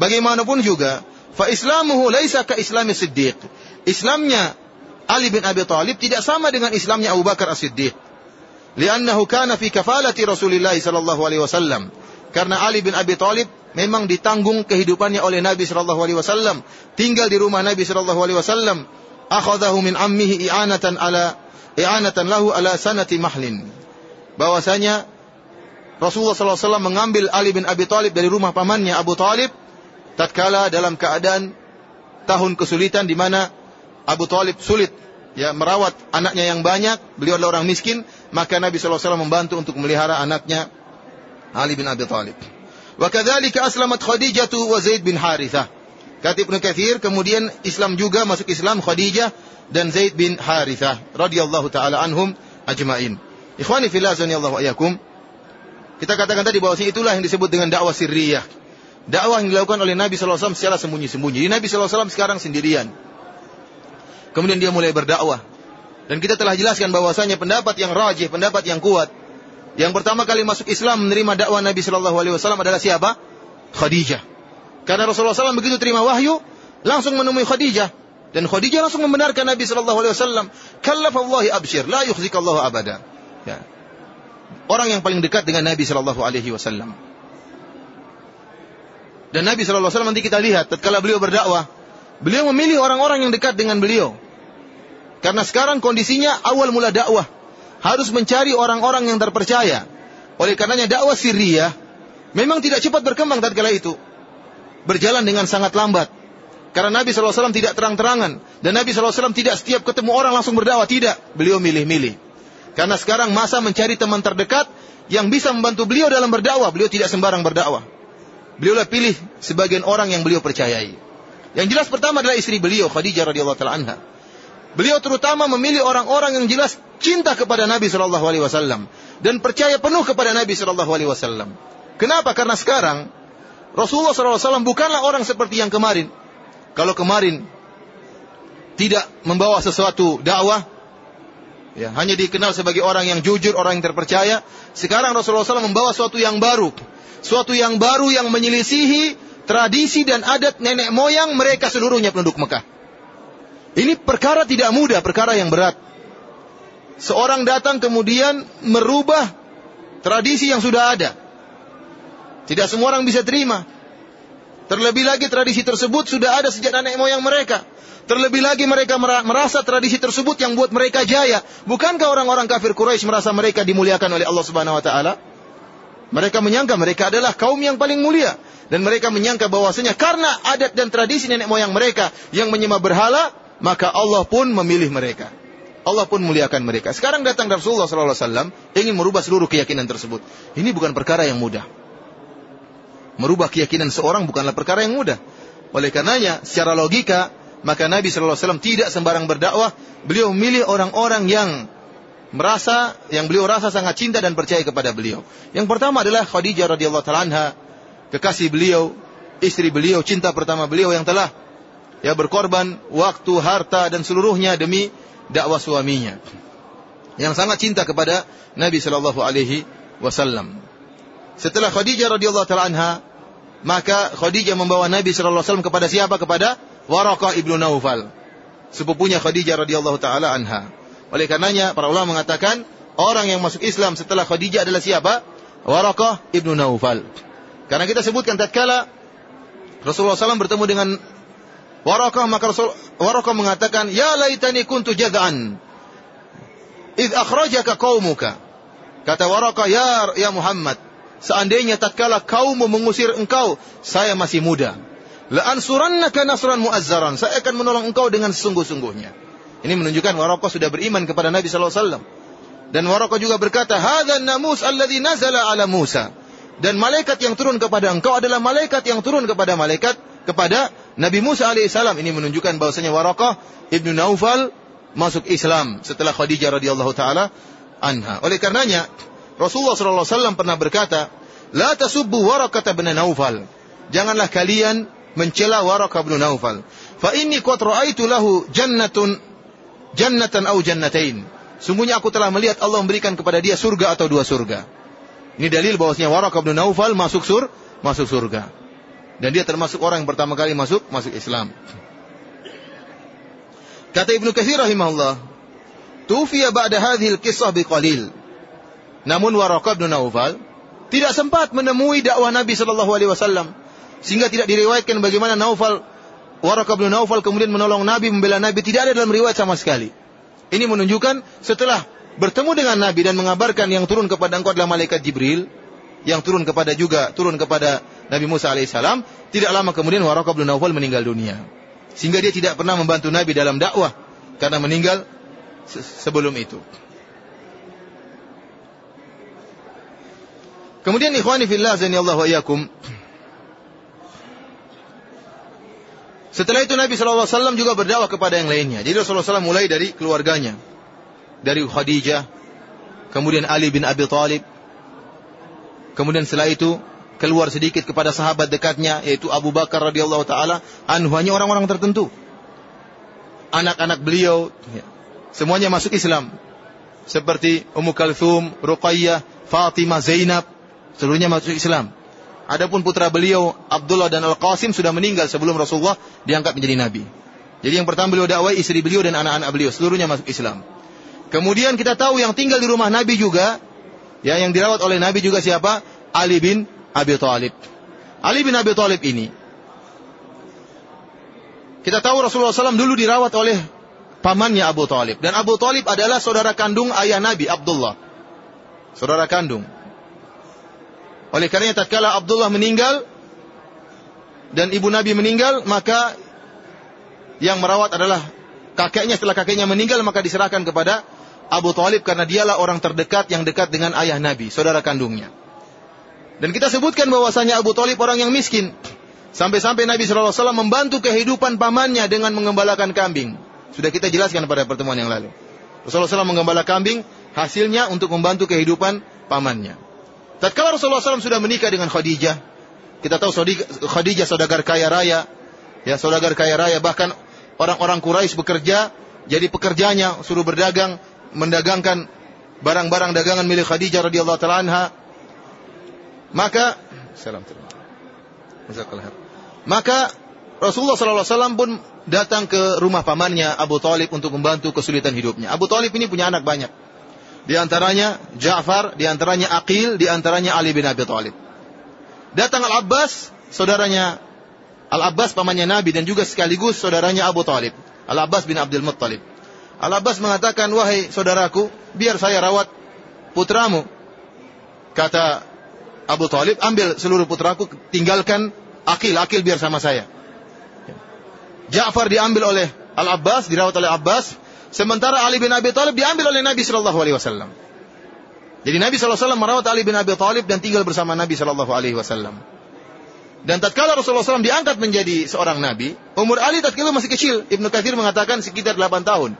bagaimanapun juga fa islamuhu laisa ka islami Siddiq. Islamnya Ali bin Abi Thalib tidak sama dengan Islamnya Abu Bakar As-Siddiq. Liannahu kana fi kafalati Rasulillah sallallahu alaihi wasallam. Karena Ali bin Abi Thalib memang ditanggung kehidupannya oleh Nabi sallallahu alaihi wasallam, tinggal di rumah Nabi sallallahu alaihi wasallam. Akhadahu min ammihi i'anatan ala i'anatan lahu ala sanati mahlin. Bahwasanya Rasulullah SAW mengambil Ali bin Abi Thalib dari rumah pamannya Abu Thalib tatkala dalam keadaan tahun kesulitan di mana Abu Thalib sulit ya merawat anaknya yang banyak, beliau adalah orang miskin, maka Nabi SAW membantu untuk melihara anaknya Ali bin Abi Thalib. Wa kadzalika aslamat Khadijah wa Zaid bin Harithah. Kata Ibnu Katsir, kemudian Islam juga masuk Islam Khadijah dan Zaid bin Harithah radhiyallahu taala anhum ajmain. Ikhwani fillah wa iyyakum. Kita katakan tadi bahwa itulah yang disebut dengan dakwah sirriyah. Dakwah yang dilakukan oleh Nabi SAW secara sembunyi-sembunyi. Jadi Nabi SAW sekarang sendirian. Kemudian dia mulai berdakwah. Dan kita telah jelaskan bahwasanya pendapat yang rajih, pendapat yang kuat. Yang pertama kali masuk Islam menerima dakwah Nabi Wasallam adalah siapa? Khadijah. Karena Rasulullah SAW begitu terima wahyu, langsung menemui Khadijah. Dan Khadijah langsung membenarkan Nabi Shallallahu Alaihi Wasallam. Kallafallahi abshir, la yukhzikallahu abada. Ya orang yang paling dekat dengan Nabi Shallallahu Alaihi Wasallam. Dan Nabi Shallallahu Alaihi Wasallam nanti kita lihat, tatkala beliau berdakwah, beliau memilih orang-orang yang dekat dengan beliau. Karena sekarang kondisinya awal mula dakwah harus mencari orang-orang yang terpercaya, Oleh karenanya dakwah Syria memang tidak cepat berkembang tatkala itu. Berjalan dengan sangat lambat. Karena Nabi SAW tidak terang-terangan. Dan Nabi SAW tidak setiap ketemu orang langsung berdakwah. Tidak. Beliau milih-milih. Karena sekarang masa mencari teman terdekat yang bisa membantu beliau dalam berdakwah. Beliau tidak sembarang berdakwah. Beliaulah pilih sebagian orang yang beliau percayai. Yang jelas pertama adalah istri beliau Khadijah radhiyallahu taala anha. Beliau terutama memilih orang-orang yang jelas cinta kepada Nabi Shallallahu Alaihi Wasallam dan percaya penuh kepada Nabi Shallallahu Alaihi Wasallam. Kenapa? Karena sekarang Rasulullah SAW bukanlah orang seperti yang kemarin. Kalau kemarin tidak membawa sesuatu dakwah, ya, hanya dikenal sebagai orang yang jujur, orang yang terpercaya. Sekarang Rasulullah SAW membawa sesuatu yang baru, suatu yang baru yang menyelisihi tradisi dan adat nenek moyang mereka seluruhnya penduduk Mekah. Ini perkara tidak mudah, perkara yang berat. Seorang datang kemudian merubah tradisi yang sudah ada. Tidak semua orang bisa terima. Terlebih lagi tradisi tersebut sudah ada sejak nenek moyang mereka. Terlebih lagi mereka merasa tradisi tersebut yang buat mereka jaya. Bukankah orang-orang kafir Quraisy merasa mereka dimuliakan oleh Allah Subhanahu wa taala? Mereka menyangka mereka adalah kaum yang paling mulia dan mereka menyangka bahwasanya karena adat dan tradisi nenek moyang mereka yang menyembah berhala, maka Allah pun memilih mereka. Allah pun muliakan mereka. Sekarang datang Rasulullah SAW ingin merubah seluruh keyakinan tersebut. Ini bukan perkara yang mudah. Merubah keyakinan seorang bukanlah perkara yang mudah. Oleh karenanya, secara logika, maka Nabi SAW tidak sembarang berdakwah. Beliau memilih orang-orang yang merasa, yang beliau rasa sangat cinta dan percaya kepada beliau. Yang pertama adalah Khadijah radhiyallahu taala kekasih beliau, istri beliau, cinta pertama beliau yang telah ya berkorban waktu, harta dan seluruhnya demi dakwah suaminya. Yang sangat cinta kepada Nabi sallallahu alaihi wasallam. Setelah Khadijah radhiyallahu taala anha, maka Khadijah membawa Nabi sallallahu alaihi wasallam kepada siapa? Kepada Waraqah ibnu Naufal. Sepupunya Khadijah radhiyallahu taala anha. Oleh karenanya para ulama mengatakan orang yang masuk Islam setelah Khadijah adalah siapa? Waraqah ibnu Naufal. Karena kita sebutkan tatkala Rasulullah SAW bertemu dengan Warakah maka Rasul Warakah mengatakan, "Ya laitani kuntu jad'an." Id akhrajaka qaumuka. Kata Warakah, "Ya ya Muhammad, seandainya tatkala kaum mengusir engkau, saya masih muda. La ansurannaka nasran muazzaran. Saya akan menolong engkau dengan sungguh-sungguhnya." Ini menunjukkan Warakah sudah beriman kepada Nabi sallallahu alaihi wasallam. Dan Warakah juga berkata, "Hadzal namus alladhi nazala ala Musa." Dan malaikat yang turun kepada engkau adalah malaikat yang turun kepada malaikat kepada Nabi Musa alaihissalam. Ini menunjukkan bahwasanya Warakah ibnu Naufal masuk Islam setelah Khadijah radhiyallahu taala anha. Oleh karenanya Rasulullah SAW pernah berkata, La tasubbu Warakah bin Naufal. Janganlah kalian mencela Warakah bin Naufal. Fa inni qad ra'aitu lahu jannatun jannatan au jannatain. Sungguhnya aku telah melihat Allah memberikan kepada dia surga atau dua surga. Ini dalil bahwasanya Warakah bin Naufal masuk sur masuk surga. Dan dia termasuk orang yang pertama kali masuk masuk Islam. Kata Ibnu Katsir rahimahullah, "Tufiya ba'da hadhil kisah biqalil." Namun Waraqah bin Naufal tidak sempat menemui dakwah Nabi sallallahu alaihi wasallam sehingga tidak diriwayatkan bagaimana Naufal Waraqah bin Naufal kemudian menolong Nabi membela Nabi tidak ada dalam riwayat sama sekali. Ini menunjukkan setelah bertemu dengan Nabi dan mengabarkan yang turun kepada engkau adalah malaikat Jibril, yang turun kepada juga turun kepada Nabi Musa alaihissalam, tidak lama kemudian Waraqah bin Naufal meninggal dunia. Sehingga dia tidak pernah membantu Nabi dalam dakwah karena meninggal sebelum itu. Kemudian ikhwani fillah Allah wa iyakum. Setelah itu Nabi SAW juga berdakwah kepada yang lainnya. Jadi Rasulullah SAW mulai dari keluarganya. Dari Khadijah, kemudian Ali bin Abi Thalib. Kemudian setelah itu keluar sedikit kepada sahabat dekatnya yaitu Abu Bakar radhiyallahu taala anhu orang-orang tertentu. Anak-anak beliau ya, semuanya masuk Islam. Seperti Ummu Kalthum, Ruqayyah, Fatimah, Zainab, seluruhnya masuk Islam. Adapun putra beliau Abdullah dan Al-Qasim sudah meninggal sebelum Rasulullah diangkat menjadi nabi. Jadi yang pertama beliau dakwah istri beliau dan anak-anak beliau seluruhnya masuk Islam. Kemudian kita tahu yang tinggal di rumah Nabi juga ya yang dirawat oleh Nabi juga siapa? Ali bin Abi Thalib. Ali bin Abi Thalib ini kita tahu Rasulullah SAW dulu dirawat oleh pamannya Abu Thalib dan Abu Thalib adalah saudara kandung ayah Nabi Abdullah. Saudara kandung. Oleh karenanya tatkala Abdullah meninggal dan ibu Nabi meninggal, maka yang merawat adalah kakeknya setelah kakeknya meninggal maka diserahkan kepada Abu Talib karena dialah orang terdekat yang dekat dengan ayah Nabi, saudara kandungnya. Dan kita sebutkan bahwasanya Abu Talib orang yang miskin. Sampai-sampai Nabi SAW membantu kehidupan pamannya dengan mengembalakan kambing. Sudah kita jelaskan pada pertemuan yang lalu. Rasulullah SAW menggembala kambing, hasilnya untuk membantu kehidupan pamannya. Tatkala Rasulullah SAW sudah menikah dengan Khadijah, kita tahu Khadijah saudagar kaya raya, ya saudagar kaya raya, bahkan orang-orang Quraisy bekerja, jadi pekerjanya suruh berdagang, mendagangkan barang-barang dagangan milik Khadijah radhiyallahu taala anha. Maka Maka Rasulullah SAW pun datang ke rumah pamannya Abu Talib untuk membantu kesulitan hidupnya. Abu Talib ini punya anak banyak. Di antaranya Ja'far, di antaranya Aqil, di antaranya Ali bin Abi Thalib. Datang Al-Abbas, saudaranya Al-Abbas pamannya Nabi dan juga sekaligus saudaranya Abu Talib. Al-Abbas bin Abdul Muttalib. Al-Abbas mengatakan, wahai saudaraku, biar saya rawat putramu. Kata Abu Talib, ambil seluruh putraku, tinggalkan Akil, Akil biar sama saya. Ja'far diambil oleh Al-Abbas, dirawat oleh Abbas, sementara Ali bin Abi Thalib diambil oleh Nabi Shallallahu alaihi wasallam. Jadi Nabi SAW merawat Ali bin Abi Thalib dan tinggal bersama Nabi Shallallahu alaihi wasallam. Dan tatkala Rasulullah SAW diangkat menjadi seorang nabi, umur Ali tatkala masih kecil. Ibnu Katsir mengatakan sekitar 8 tahun.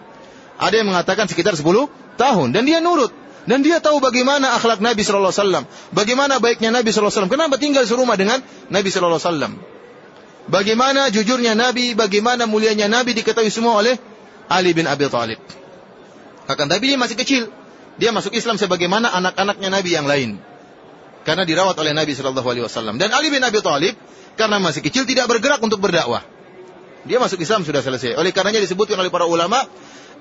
Ada yang mengatakan sekitar 10 tahun dan dia nurut dan dia tahu bagaimana akhlak Nabi sallallahu alaihi wasallam, bagaimana baiknya Nabi sallallahu alaihi wasallam. Kenapa tinggal serumah dengan Nabi sallallahu alaihi wasallam? Bagaimana jujurnya Nabi, bagaimana mulianya Nabi diketahui semua oleh Ali bin Abi Thalib. Akan tapi dia masih kecil. Dia masuk Islam sebagaimana anak-anaknya Nabi yang lain. Karena dirawat oleh Nabi Shallallahu Alaihi Wasallam. Dan Ali bin Abi Thalib karena masih kecil tidak bergerak untuk berdakwah. Dia masuk Islam sudah selesai. Oleh karenanya disebutkan oleh para ulama,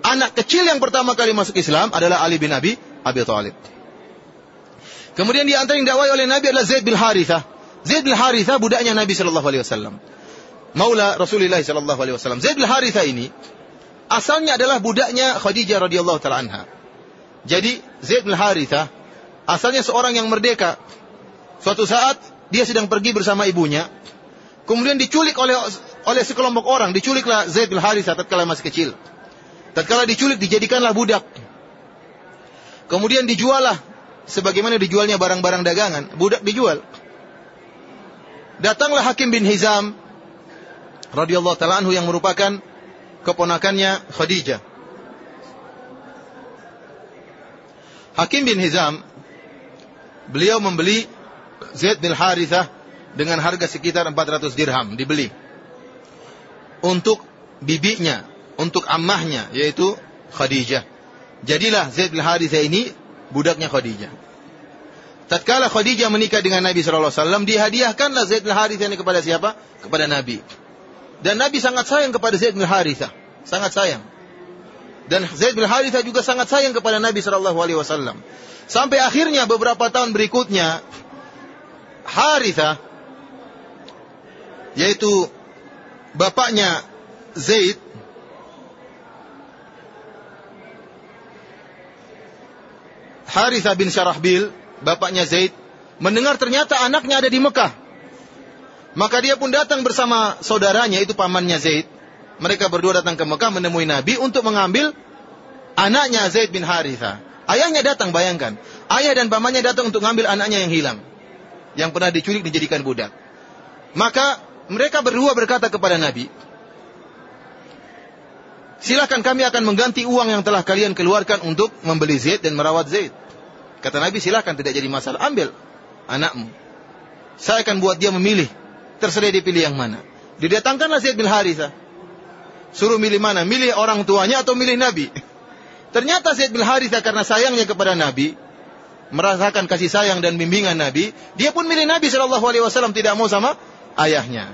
anak kecil yang pertama kali masuk Islam adalah Ali bin Abi Abi Thalib. Kemudian di antara yang dakwai oleh Nabi adalah Zaid bin Harithah. Zaid bin Harithah budaknya Nabi Shallallahu Alaihi Wasallam. Maula Rasulullah Shallallahu Alaihi Wasallam. Zaid bin Harithah ini asalnya adalah budaknya Khadijah radhiyallahu taala anha. Jadi Zaid bin Harithah asalnya seorang yang merdeka. Suatu saat dia sedang pergi bersama ibunya, kemudian diculik oleh oleh sekelompok orang, diculiklah Zaid bin Harithah tatkala masih kecil. Tatkala diculik dijadikanlah budak. Kemudian dijuallah sebagaimana dijualnya barang-barang dagangan, budak dijual. Datanglah Hakim bin Hizam radhiyallahu taala anhu yang merupakan keponakannya Khadijah. Hakim bin Hizam beliau membeli Zaid bin Harithah dengan harga sekitar 400 dirham dibeli untuk bibinya, untuk ammahnya yaitu Khadijah. Jadilah Zaid bin Harithah ini budaknya Khadijah. Tatkala Khadijah menikah dengan Nabi sallallahu alaihi wasallam, dihadiahkanlah Zaid bin Harithah ini kepada siapa? Kepada Nabi. Dan Nabi sangat sayang kepada Zaid bin Harithah, sangat sayang. Dan Zaid bin Harithah juga sangat sayang kepada Nabi wasallam. Sampai akhirnya beberapa tahun berikutnya Harithah yaitu bapaknya Zaid Harithah bin Syarahbil bapaknya Zaid, mendengar ternyata anaknya ada di Mekah. Maka dia pun datang bersama saudaranya, itu pamannya Zaid. Mereka berdua datang ke Mekah menemui Nabi untuk mengambil anaknya Zaid bin Haritha. Ayahnya datang, bayangkan. Ayah dan pamannya datang untuk mengambil anaknya yang hilang. Yang pernah diculik dijadikan budak. Maka mereka berdua berkata kepada Nabi, Silakan kami akan mengganti uang yang telah kalian keluarkan untuk membeli Zaid dan merawat Zaid. Kata Nabi silahkan tidak jadi masalah. Ambil anakmu. Saya akan buat dia memilih. Terserah dia pilih yang mana. Didatangkanlah Zaid bin Haritha. Suruh milih mana? Milih orang tuanya atau milih Nabi? Ternyata Zaid bin Haritha karena sayangnya kepada Nabi, merasakan kasih sayang dan bimbingan Nabi, dia pun milih Nabi Shallallahu Alaihi Wasallam tidak mau sama ayahnya.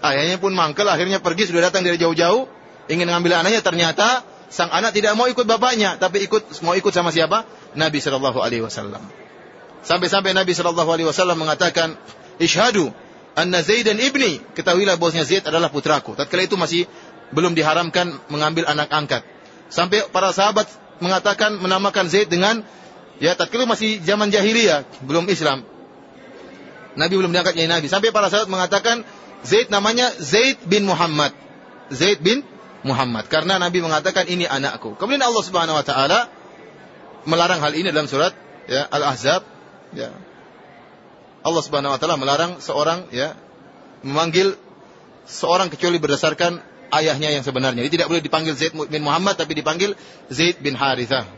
Ayahnya pun mangkel, akhirnya pergi sudah datang dari jauh-jauh, ingin mengambil anaknya, ternyata sang anak tidak mau ikut bapaknya, tapi ikut mau ikut sama siapa? Nabi Shallallahu Alaihi Wasallam. Sampai-sampai Nabi Shallallahu Alaihi Wasallam mengatakan, Ishadu anna Zaidan ibni. Ketahuilah bosnya Zaid adalah putraku. Tatkala itu masih belum diharamkan mengambil anak angkat. Sampai para sahabat mengatakan menamakan Zaid dengan ya tatkala masih zaman jahiliyah, belum Islam. Nabi belum diangkat menjadi nabi. Sampai para sahabat mengatakan Zaid namanya Zaid bin Muhammad. Zaid bin Muhammad. Karena Nabi mengatakan ini anakku. Kemudian Allah Subhanahu wa taala melarang hal ini dalam surat ya Al-Ahzab ya. Allah Subhanahu wa taala melarang seorang ya memanggil seorang kecuali berdasarkan ayahnya yang sebenarnya. Jadi tidak boleh dipanggil Zaid bin Muhammad tapi dipanggil Zaid bin Harithah.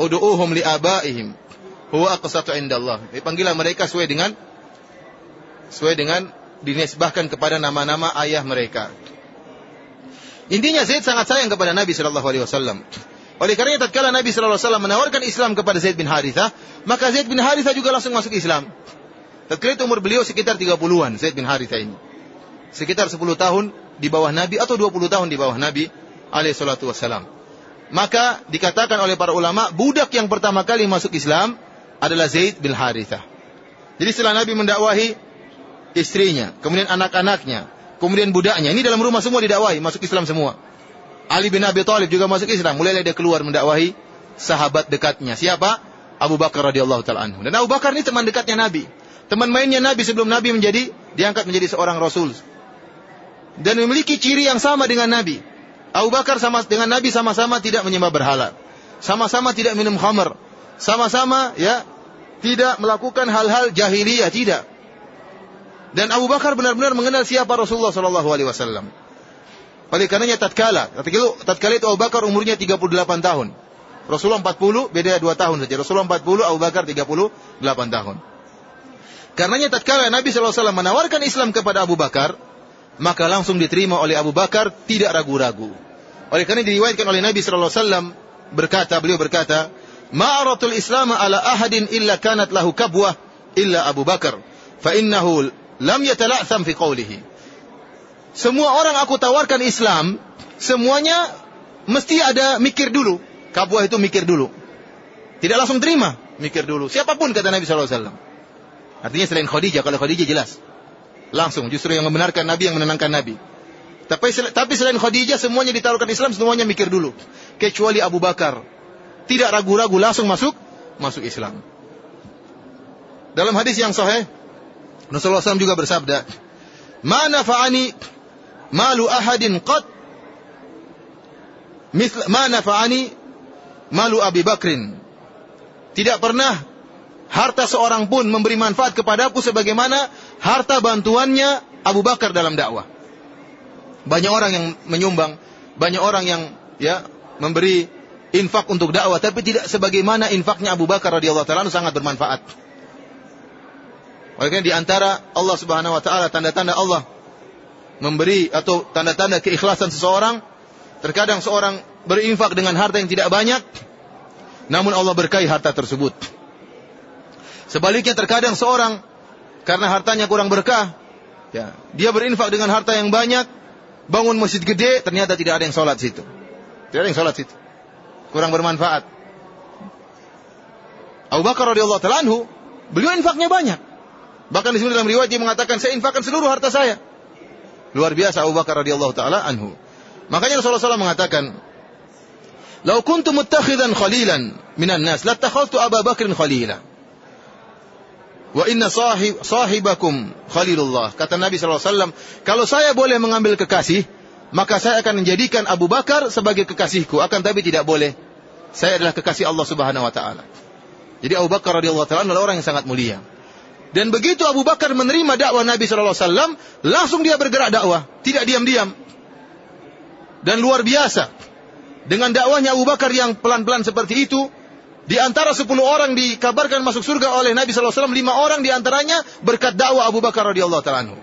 Udu'uhum li abaihim huwa aqsatu indallah. Dipanggilah mereka sesuai dengan sesuai dengan dinisbahkan kepada nama-nama ayah mereka. Intinya Zaid sangat sayang kepada Nabi Shallallahu Alaihi Wasallam. Oleh karenanya tatkala Nabi Shallallahu Alaihi Wasallam menawarkan Islam kepada Zaid bin Harithah, maka Zaid bin Harithah juga langsung masuk Islam. Tatkala itu umur beliau sekitar 30-an, Zaid bin Harithah ini. Sekitar 10 tahun di bawah Nabi atau 20 tahun di bawah Nabi alaihi salatu wasallam. Maka dikatakan oleh para ulama, budak yang pertama kali masuk Islam adalah Zaid bin Harithah. Jadi setelah Nabi mendakwahi istrinya, kemudian anak-anaknya, kemudian budaknya. Ini dalam rumah semua didakwahi, masuk Islam semua. Ali bin Abi Thalib juga masuk Islam. Mulai dia keluar mendakwahi sahabat dekatnya. Siapa? Abu Bakar radhiyallahu taala anhu. Dan Abu Bakar ini teman dekatnya Nabi. Teman mainnya Nabi sebelum Nabi menjadi diangkat menjadi seorang rasul. Dan memiliki ciri yang sama dengan Nabi. Abu Bakar sama dengan Nabi sama-sama tidak menyembah berhala. Sama-sama tidak minum khamr. Sama-sama ya tidak melakukan hal-hal jahiliyah, tidak. Dan Abu Bakar benar-benar mengenal siapa Rasulullah Shallallahu Alaihi Wasallam. Oleh karenanya tatkala, tatkala tatkala itu Abu Bakar umurnya 38 tahun. Rasulullah 40, beda 2 tahun saja. Rasulullah 40, Abu Bakar 38 tahun. Karenanya tatkala Nabi SAW menawarkan Islam kepada Abu Bakar, maka langsung diterima oleh Abu Bakar, tidak ragu-ragu. Oleh karena diriwayatkan oleh Nabi SAW berkata, beliau berkata, Ma'aratul Islam ala ahadin illa kanat lahu kabwah illa Abu Bakar. Fa innahu lam yatala'tham fi qawlihi. Semua orang aku tawarkan Islam, semuanya mesti ada mikir dulu. Kabuah itu mikir dulu. Tidak langsung terima, mikir dulu. Siapa pun kata Nabi SAW. Artinya selain Khadijah, kalau Khadijah jelas. Langsung, justru yang membenarkan Nabi, yang menenangkan Nabi. Tapi, tapi selain Khadijah, semuanya ditawarkan Islam, semuanya mikir dulu. Kecuali Abu Bakar. Tidak ragu-ragu, langsung masuk, masuk Islam. Dalam hadis yang sahih, Rasulullah SAW juga bersabda, "Ma nafa'ani malu ahadin qad mithl ma nafa'ani malu Abi Bakrin." Tidak pernah harta seorang pun memberi manfaat kepadaku sebagaimana harta bantuannya Abu Bakar dalam dakwah. Banyak orang yang menyumbang, banyak orang yang ya memberi infak untuk dakwah, tapi tidak sebagaimana infaknya Abu Bakar radhiyallahu taala sangat bermanfaat. Oleh di antara Allah Subhanahu wa taala tanda-tanda Allah memberi atau tanda-tanda keikhlasan seseorang, terkadang seorang berinfak dengan harta yang tidak banyak, namun Allah berkahi harta tersebut. Sebaliknya terkadang seorang karena hartanya kurang berkah, ya, dia berinfak dengan harta yang banyak, bangun masjid gede, ternyata tidak ada yang sholat situ. Tidak ada yang sholat situ. Kurang bermanfaat. Abu Bakar radhiyallahu taala anhu, beliau infaknya banyak. Bahkan di sini dalam riwayat dia mengatakan saya infakkan seluruh harta saya. Luar biasa Abu Bakar radhiyallahu taala anhu. Makanya Rasulullah SAW mengatakan, "Lau kuntu muttakhidan khalilan minan nas, lattakhadtu Abu Bakrin khalila." Wa inna sahib, sahibakum khalilullah. Kata Nabi SAW, kalau saya boleh mengambil kekasih, maka saya akan menjadikan Abu Bakar sebagai kekasihku. Akan tapi tidak boleh. Saya adalah kekasih Allah Subhanahu wa taala. Jadi Abu Bakar radhiyallahu taala adalah orang yang sangat mulia. Dan begitu Abu Bakar menerima dakwah Nabi Shallallahu Alaihi Wasallam, langsung dia bergerak dakwah, tidak diam-diam. Dan luar biasa, dengan dakwahnya Abu Bakar yang pelan-pelan seperti itu, di antara sepuluh orang dikabarkan masuk surga oleh Nabi Wasallam, lima orang di antaranya berkat dakwah Abu Bakar radhiyallahu taala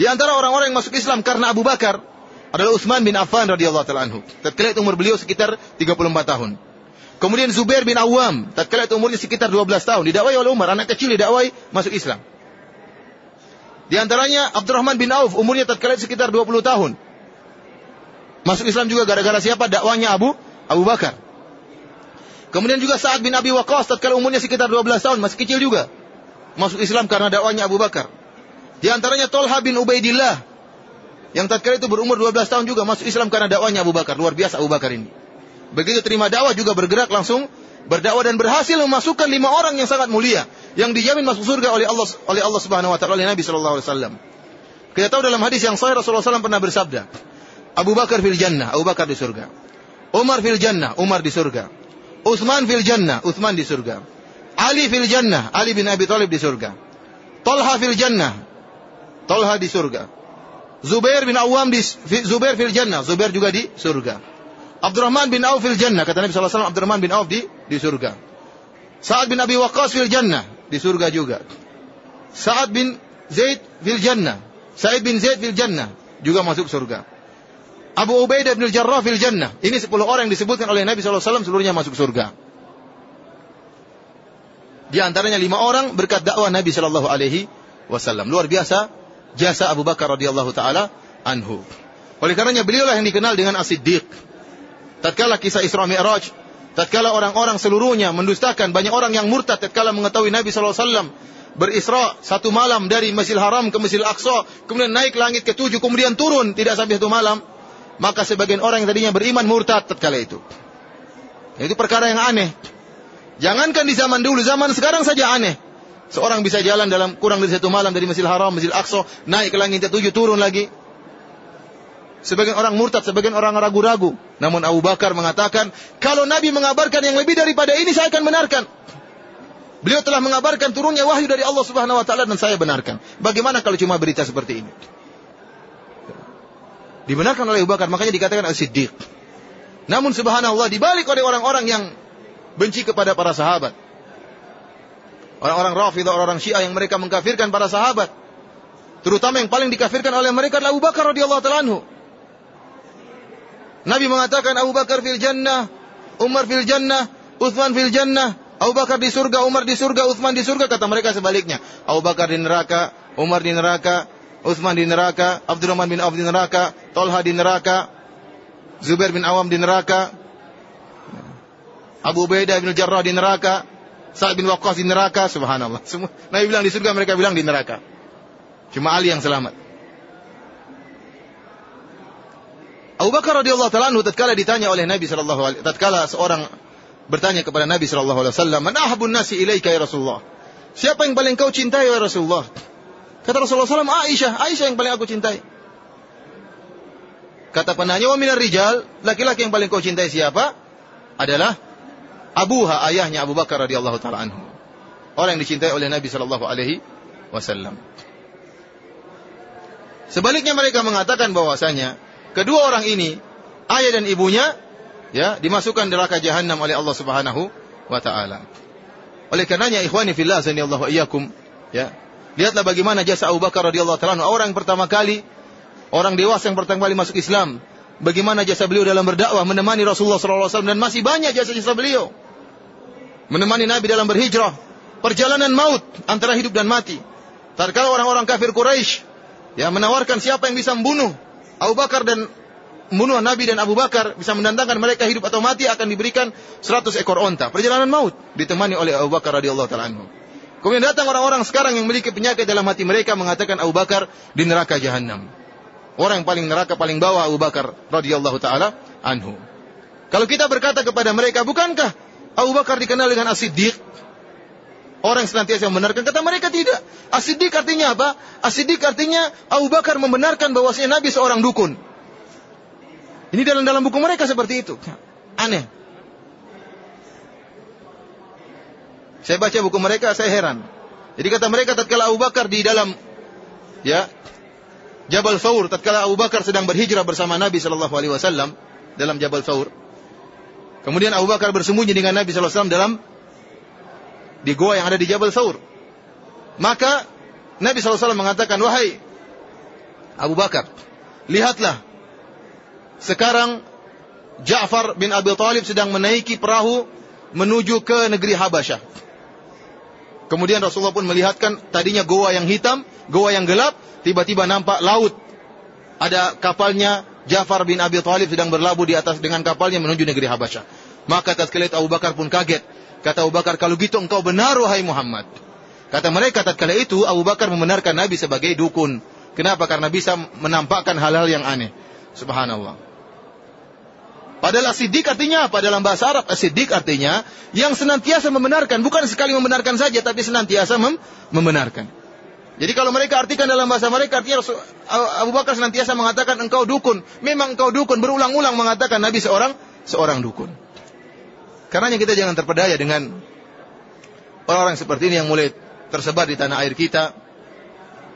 Di antara orang-orang yang masuk Islam karena Abu Bakar adalah Utsman bin Affan radhiyallahu taala anhu. Tatkala umur beliau sekitar 34 tahun. Kemudian Zubair bin Awam, tatkala umurnya sekitar 12 tahun, didakwai oleh Umar, anak kecil didakwai masuk Islam. Di antaranya Abdurrahman bin Auf, umurnya tatkala sekitar 20 tahun. Masuk Islam juga gara-gara siapa? Dakwanya Abu Abu Bakar. Kemudian juga Sa'ad bin Abi Waqqas tatkala umurnya sekitar 12 tahun, masih kecil juga. Masuk Islam karena dakwanya Abu Bakar. Di antaranya Tolha bin Ubaidillah yang tatkala itu berumur 12 tahun juga masuk Islam karena dakwanya Abu Bakar. Luar biasa Abu Bakar ini. Begitu terima dakwah juga bergerak langsung berdakwah dan berhasil memasukkan lima orang yang sangat mulia. yang dijamin masuk surga oleh Allah oleh Allah Subhanahu wa taala oleh Nabi sallallahu alaihi wasallam. Kita tahu dalam hadis yang sahih Rasulullah SAW pernah bersabda, Abu Bakar fil jannah, Abu Bakar di surga. Umar fil jannah, Umar di surga. Utsman fil jannah, Utsman di surga. Ali fil jannah, Ali bin Abi Thalib di surga. Talha fil jannah, Talha di surga. Zubair bin Awam di Zubair fil jannah, Zubair juga di surga. Abdurrahman bin Auf fil jannah, kata Nabi SAW, Abdurrahman bin Auf di di surga. Sa'ad bin Abi Waqqas fil jannah, di surga juga. Sa'ad bin Zaid fil jannah, Sa'id bin Zaid fil jannah, juga masuk surga. Abu Ubaidah bin Jarrah fil jannah. Ini 10 orang yang disebutkan oleh Nabi SAW seluruhnya masuk surga. Di antaranya lima orang berkat dakwah Nabi Shallallahu Alaihi Wasallam. Luar biasa jasa Abu Bakar radhiyallahu taala anhu. Oleh karenanya beliaulah yang dikenal dengan As-Siddiq. Tatkala kisah Isra Mi'raj, tatkala orang-orang seluruhnya mendustakan, banyak orang yang murtad tatkala mengetahui Nabi Wasallam berisra satu malam dari Masjidil Haram ke Masjidil Aqsa, kemudian naik langit ke tujuh, kemudian turun tidak sampai satu malam, maka sebagian orang yang tadinya beriman murtad tatkala itu. Itu perkara yang aneh. Jangankan di zaman dulu, zaman sekarang saja aneh. Seorang bisa jalan dalam kurang dari satu malam dari Masjidil Haram, Masjidil Aqsa, naik ke langit tujuh, turun lagi. Sebagian orang murtad, sebagian orang ragu-ragu. Namun Abu Bakar mengatakan, kalau Nabi mengabarkan yang lebih daripada ini, saya akan benarkan. Beliau telah mengabarkan turunnya wahyu dari Allah Subhanahu wa taala dan saya benarkan. Bagaimana kalau cuma berita seperti ini? Dibenarkan oleh Abu Bakar, makanya dikatakan As-Siddiq. Namun subhanallah dibalik oleh orang-orang yang benci kepada para sahabat. Orang-orang Rafidah, orang-orang Syiah yang mereka mengkafirkan para sahabat. Terutama yang paling dikafirkan oleh mereka adalah Abu Bakar radhiyallahu taala anhu. Nabi mengatakan Abu Bakar fil jannah, Umar fil jannah, Uthman fil jannah, Abu Bakar di surga, Umar di surga, Uthman di surga. Kata mereka sebaliknya. Abu Bakar di neraka, Umar di neraka, Uthman di neraka, Abdurrahman bin Auf di neraka, Tolha di neraka, Zubair bin Awam di neraka, Abu Ubaidah bin Jarrah di neraka, Sa'ad bin Waqqas di neraka, subhanallah. Semua Nabi bilang di surga, mereka bilang di neraka. Cuma Ali yang selamat. Abu Bakar radhiyallahu taala anhu tatkala ditanya oleh Nabi sallallahu alaihi tatkala seorang bertanya kepada Nabi sallallahu alaihi wasallam, "Man ahabun nasi ilaika ya Rasulullah?" Siapa yang paling kau cintai ya Rasulullah? Kata Rasulullah SAW, Aisyah, Aisyah yang paling aku cintai. Kata penanya, wa rijal, laki-laki yang paling kau cintai siapa? Adalah Abuha ayahnya Abu Bakar radhiyallahu taala anhu. Orang yang dicintai oleh Nabi sallallahu alaihi wasallam. Sebaliknya mereka mengatakan bahwasanya kedua orang ini ayah dan ibunya ya dimasukkan neraka jahanam oleh Allah Subhanahu wa taala. Oleh karenanya ikhwani fillah sanallahu iyyakum ya. Lihatlah bagaimana jasa Abu Bakar radhiyallahu taala orang yang pertama kali orang dewasa yang pertama kali masuk Islam. Bagaimana jasa beliau dalam berdakwah menemani Rasulullah sallallahu alaihi wasallam dan masih banyak jasa-jasa beliau menemani Nabi dalam berhijrah, perjalanan maut antara hidup dan mati. Tatkala orang-orang kafir Quraisy ya menawarkan siapa yang bisa membunuh Abu Bakar dan membunuh Nabi dan Abu Bakar bisa mendatangkan mereka hidup atau mati akan diberikan 100 ekor onta. Perjalanan maut ditemani oleh Abu Bakar radhiyallahu taala anhu. Kemudian datang orang-orang sekarang yang memiliki penyakit dalam hati mereka mengatakan Abu Bakar di neraka jahanam. Orang yang paling neraka paling bawah Abu Bakar radhiyallahu taala anhu. Kalau kita berkata kepada mereka, bukankah Abu Bakar dikenal dengan As-Siddiq. Orang yang senantiasa membenarkan. Kata mereka tidak. As-Siddiq artinya apa? As-Siddiq artinya Abu Bakar membenarkan bahwasanya Nabi seorang dukun. Ini dalam dalam buku mereka seperti itu. Aneh. Saya baca buku mereka, saya heran. Jadi kata mereka tatkala Abu Bakar di dalam ya Jabal Thawr tatkala Abu Bakar sedang berhijrah bersama Nabi sallallahu alaihi wasallam dalam Jabal Thawr Kemudian Abu Bakar bersembunyi dengan Nabi SAW dalam di goa yang ada di Jabal Thawr. Maka Nabi SAW mengatakan, Wahai Abu Bakar, lihatlah. Sekarang Ja'far bin Abi Talib sedang menaiki perahu menuju ke negeri Habasyah. Kemudian Rasulullah pun melihatkan tadinya goa yang hitam, goa yang gelap, tiba-tiba nampak laut. Ada kapalnya Ja'far bin Abi Thalib sedang berlabuh di atas dengan kapalnya menuju negeri Habasyah. Maka tatkala Abu Bakar pun kaget. Kata Abu Bakar, kalau gitu engkau benar wahai Muhammad. Kata mereka tatkala itu Abu Bakar membenarkan Nabi sebagai dukun. Kenapa? Karena bisa menampakkan hal-hal yang aneh. Subhanallah. Padahal asidik artinya apa? Dalam bahasa Arab, asidik artinya yang senantiasa membenarkan. Bukan sekali membenarkan saja, tapi senantiasa mem membenarkan. Jadi kalau mereka artikan dalam bahasa mereka, artinya Abu Bakar senantiasa mengatakan engkau dukun. Memang engkau dukun, berulang-ulang mengatakan Nabi seorang seorang dukun. Karena kita jangan terpedaya dengan orang-orang seperti ini yang mulai tersebar di tanah air kita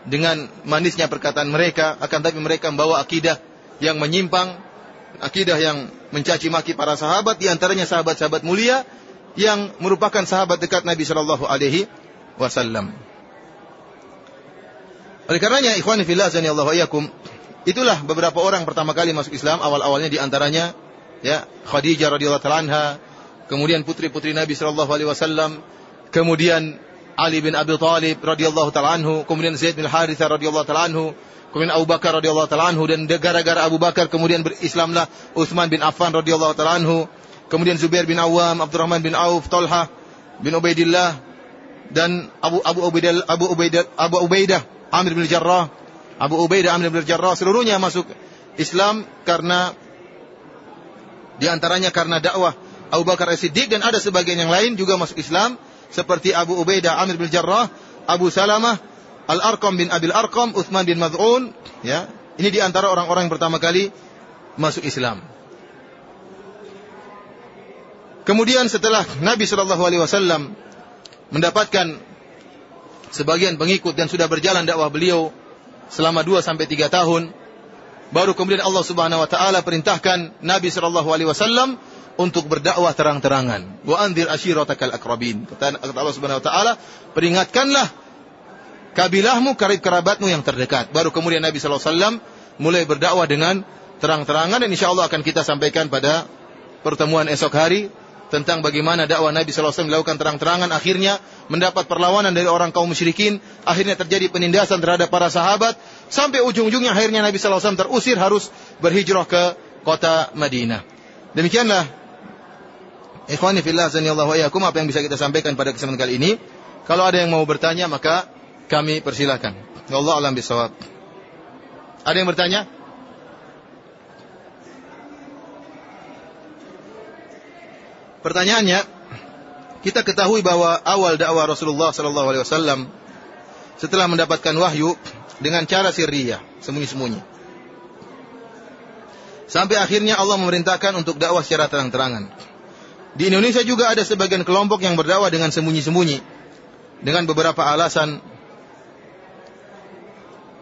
dengan manisnya perkataan mereka, akan tapi mereka membawa akidah yang menyimpang, akidah yang mencaci maki para sahabat, di antaranya sahabat-sahabat mulia yang merupakan sahabat dekat Nabi Shallallahu Alaihi Wasallam. Oleh karenanya, ikhwani fillah Allah yakum, itulah beberapa orang pertama kali masuk Islam, awal-awalnya di antaranya ya Khadijah radhiyallahu anha, kemudian putri-putri Nabi sallallahu alaihi wasallam, kemudian Ali bin Abi Thalib radhiyallahu taala anhu, kemudian Zaid bin Harithah radhiyallahu taala anhu, kemudian Abu Bakar radhiyallahu taala anhu dan gara-gara Abu Bakar kemudian berislamlah. Utsman bin Affan radhiyallahu taala anhu, kemudian Zubair bin Awam, Abdurrahman bin Auf, Talha bin Ubaidillah dan Abu Abu Ubaidah Abu Ubaidah Abu Ubaidah Amir bin Jarrah, Abu Ubaidah Amir bin Jarrah, seluruhnya masuk Islam karena di antaranya karena dakwah Abu Bakar As-Siddiq dan ada sebagian yang lain juga masuk Islam seperti Abu Ubaidah Amir bin Jarrah, Abu Salamah, Al-Arqam bin Abil Arqam, Uthman bin Mad'un, ya. Ini di antara orang-orang yang pertama kali masuk Islam. Kemudian setelah Nabi Shallallahu Alaihi Wasallam mendapatkan sebagian pengikut dan sudah berjalan dakwah beliau selama 2 sampai 3 tahun baru kemudian Allah Subhanahu wa taala perintahkan Nabi sallallahu alaihi wasallam untuk berdakwah terang-terangan. Wa anzir ashiratakal akrabin. Kata Allah Subhanahu wa taala, peringatkanlah kabilahmu, karib kerabatmu yang terdekat. Baru kemudian Nabi wasallam mulai berdakwah dengan terang-terangan dan insyaallah akan kita sampaikan pada pertemuan esok hari tentang bagaimana dakwah Nabi SAW dilakukan terang-terangan, akhirnya mendapat perlawanan dari orang kaum musyrikin, akhirnya terjadi penindasan terhadap para sahabat, sampai ujung-ujungnya akhirnya Nabi SAW terusir harus berhijrah ke kota Madinah. Demikianlah Ikhwani fillah zanillahu wa apa yang bisa kita sampaikan pada kesempatan kali ini. Kalau ada yang mau bertanya maka kami persilahkan. Allah alam bisawab. Ada yang bertanya? Pertanyaannya, kita ketahui bahwa awal dakwah Rasulullah sallallahu alaihi wasallam setelah mendapatkan wahyu dengan cara sirriyah, sembunyi-sembunyi. Sampai akhirnya Allah memerintahkan untuk dakwah secara terang-terangan. Di Indonesia juga ada sebagian kelompok yang berdakwah dengan sembunyi-sembunyi dengan beberapa alasan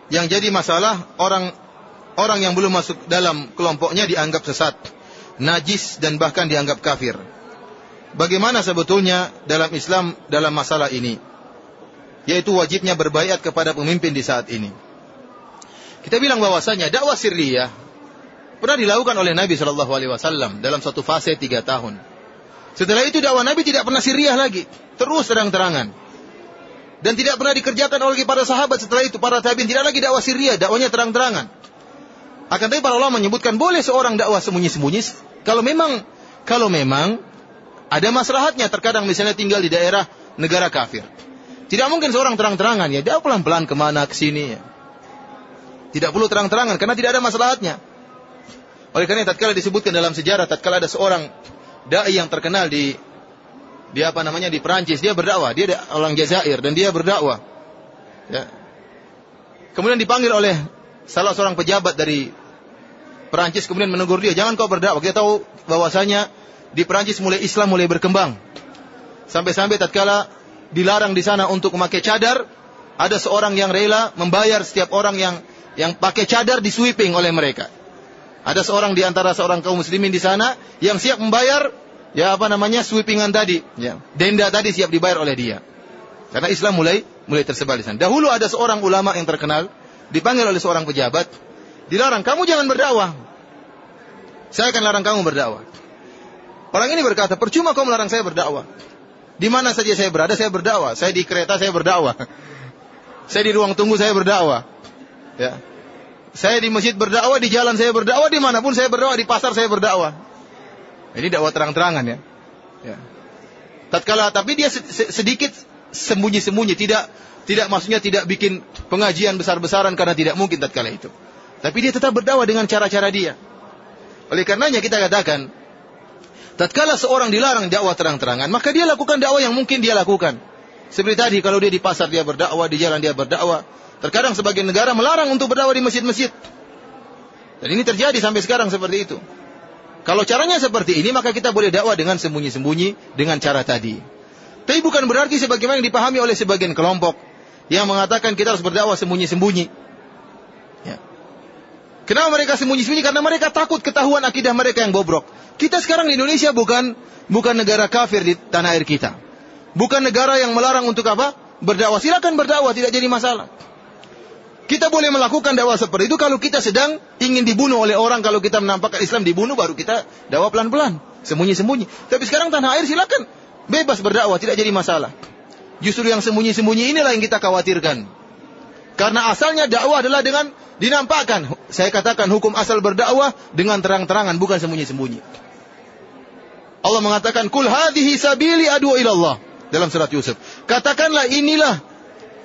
yang jadi masalah orang orang yang belum masuk dalam kelompoknya dianggap sesat, najis dan bahkan dianggap kafir. Bagaimana sebetulnya dalam Islam dalam masalah ini? Yaitu wajibnya berbaiat kepada pemimpin di saat ini. Kita bilang bahwasanya dakwah sirriyah pernah dilakukan oleh Nabi Shallallahu Alaihi Wasallam dalam satu fase tiga tahun. Setelah itu dakwah Nabi tidak pernah sirriyah lagi, terus terang-terangan. Dan tidak pernah dikerjakan oleh para sahabat setelah itu para tabiin tidak lagi dakwah sirriyah, dakwanya terang-terangan. Akan tapi para ulama menyebutkan boleh seorang dakwah sembunyi-sembunyi kalau memang kalau memang ada maslahatnya terkadang misalnya tinggal di daerah negara kafir. Tidak mungkin seorang terang-terangan ya, dia pelan-pelan ke mana ke sini ya. Tidak perlu terang-terangan karena tidak ada maslahatnya. Oleh karena tatkala disebutkan dalam sejarah tatkala ada seorang dai yang terkenal di di apa namanya di Perancis, dia berdakwah, dia orang Jazair dan dia berdakwah. Ya. Kemudian dipanggil oleh salah seorang pejabat dari Perancis kemudian menegur dia, "Jangan kau berdakwah. Kita tahu bahwasanya di Perancis mulai Islam mulai berkembang. Sampai-sampai tatkala dilarang di sana untuk memakai cadar, ada seorang yang rela membayar setiap orang yang yang pakai cadar di sweeping oleh mereka. Ada seorang di antara seorang kaum muslimin di sana yang siap membayar ya apa namanya sweepingan tadi, ya. Denda tadi siap dibayar oleh dia. Karena Islam mulai mulai tersebar di sana. Dahulu ada seorang ulama yang terkenal dipanggil oleh seorang pejabat, dilarang kamu jangan berdakwah. Saya akan larang kamu berdakwah. Orang ini berkata, percuma kau melarang saya berdakwah. Di mana saja saya berada, saya berdakwah. Saya di kereta, saya berdakwah. Saya di ruang tunggu, saya berdakwah. Ya. Saya di masjid berdakwah, di jalan saya berdakwah, di mana pun saya berdakwah, di pasar saya berdakwah. Ini dakwah terang-terangan ya. ya. Tatkala, tapi dia sedikit sembunyi-sembunyi, tidak tidak maksudnya tidak bikin pengajian besar-besaran karena tidak mungkin tatkala itu. Tapi dia tetap berdakwah dengan cara-cara dia. Oleh karenanya kita katakan, Tatkala seorang dilarang dakwah terang-terangan, maka dia lakukan dakwah yang mungkin dia lakukan. Seperti tadi, kalau dia di pasar dia berdakwah, di jalan dia berdakwah. Terkadang sebagian negara melarang untuk berdakwah di masjid-masjid. Dan ini terjadi sampai sekarang seperti itu. Kalau caranya seperti ini, maka kita boleh dakwah dengan sembunyi-sembunyi dengan cara tadi. Tapi bukan berarti sebagaimana yang dipahami oleh sebagian kelompok yang mengatakan kita harus berdakwah sembunyi-sembunyi. Ya. Kenapa mereka sembunyi-sembunyi? Karena mereka takut ketahuan akidah mereka yang bobrok. Kita sekarang di Indonesia bukan bukan negara kafir di tanah air kita. Bukan negara yang melarang untuk apa? Berdakwah. Silakan berdakwah, tidak jadi masalah. Kita boleh melakukan dakwah seperti itu kalau kita sedang ingin dibunuh oleh orang. Kalau kita menampakkan Islam dibunuh, baru kita dakwah pelan-pelan. Sembunyi-sembunyi. Tapi sekarang tanah air silakan. Bebas berdakwah, tidak jadi masalah. Justru yang sembunyi-sembunyi inilah yang kita khawatirkan. Karena asalnya dakwah adalah dengan dinampakkan. Saya katakan hukum asal berdakwah dengan terang-terangan, bukan sembunyi-sembunyi. Allah mengatakan kul hadhihi sabili adu ilallah dalam surat Yusuf. Katakanlah inilah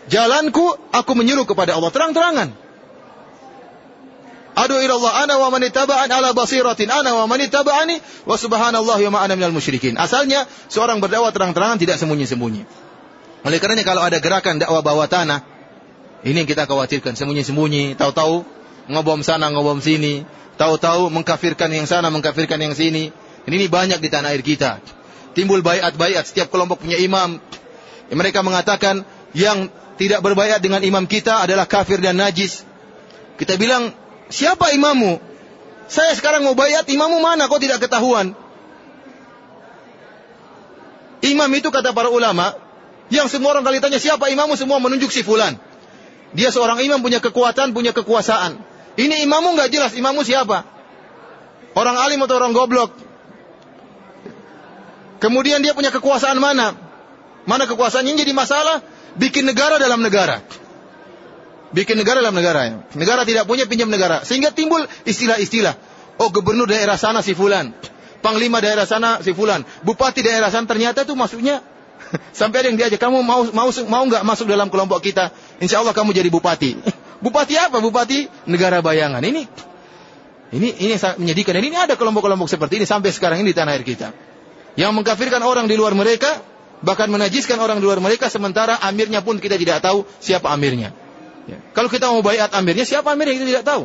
jalanku aku menyeru kepada Allah terang-terangan. Adu ilallah ana wa man ittaba'an ala basiratin ana wa man ittaba'ani wa subhanallah wa ma ana minal musyrikin. Asalnya seorang berdakwah terang-terangan tidak sembunyi-sembunyi. Oleh karenanya kalau ada gerakan dakwah bawah tanah ini yang kita khawatirkan sembunyi-sembunyi, tahu-tahu ngobom sana ngobom sini, tahu-tahu mengkafirkan yang sana mengkafirkan yang sini, ini banyak di tanah air kita. Timbul bayat-bayat, setiap kelompok punya imam. Mereka mengatakan yang tidak berbayat dengan imam kita adalah kafir dan najis. Kita bilang, siapa imammu? Saya sekarang mau bayat, imammu mana? Kok tidak ketahuan? Imam itu kata para ulama, yang semua orang kali tanya siapa imammu, semua menunjuk si fulan. Dia seorang imam punya kekuatan, punya kekuasaan. Ini imammu nggak jelas, imammu siapa? Orang alim atau orang goblok? Kemudian dia punya kekuasaan mana? Mana kekuasaannya jadi masalah? Bikin negara dalam negara. Bikin negara dalam negara. Negara tidak punya pinjam negara. Sehingga timbul istilah-istilah. Oh gubernur daerah sana si fulan. Panglima daerah sana si fulan. Bupati daerah sana ternyata itu maksudnya sampai ada yang diajak kamu mau mau mau nggak masuk dalam kelompok kita? Insya Allah kamu jadi bupati. bupati apa? Bupati negara bayangan. Ini ini ini menyedihkan. Ini ada kelompok-kelompok seperti ini sampai sekarang ini di tanah air kita yang mengkafirkan orang di luar mereka, bahkan menajiskan orang luar mereka, sementara amirnya pun kita tidak tahu siapa amirnya. Ya. Kalau kita mau bayat amirnya, siapa amirnya kita tidak tahu.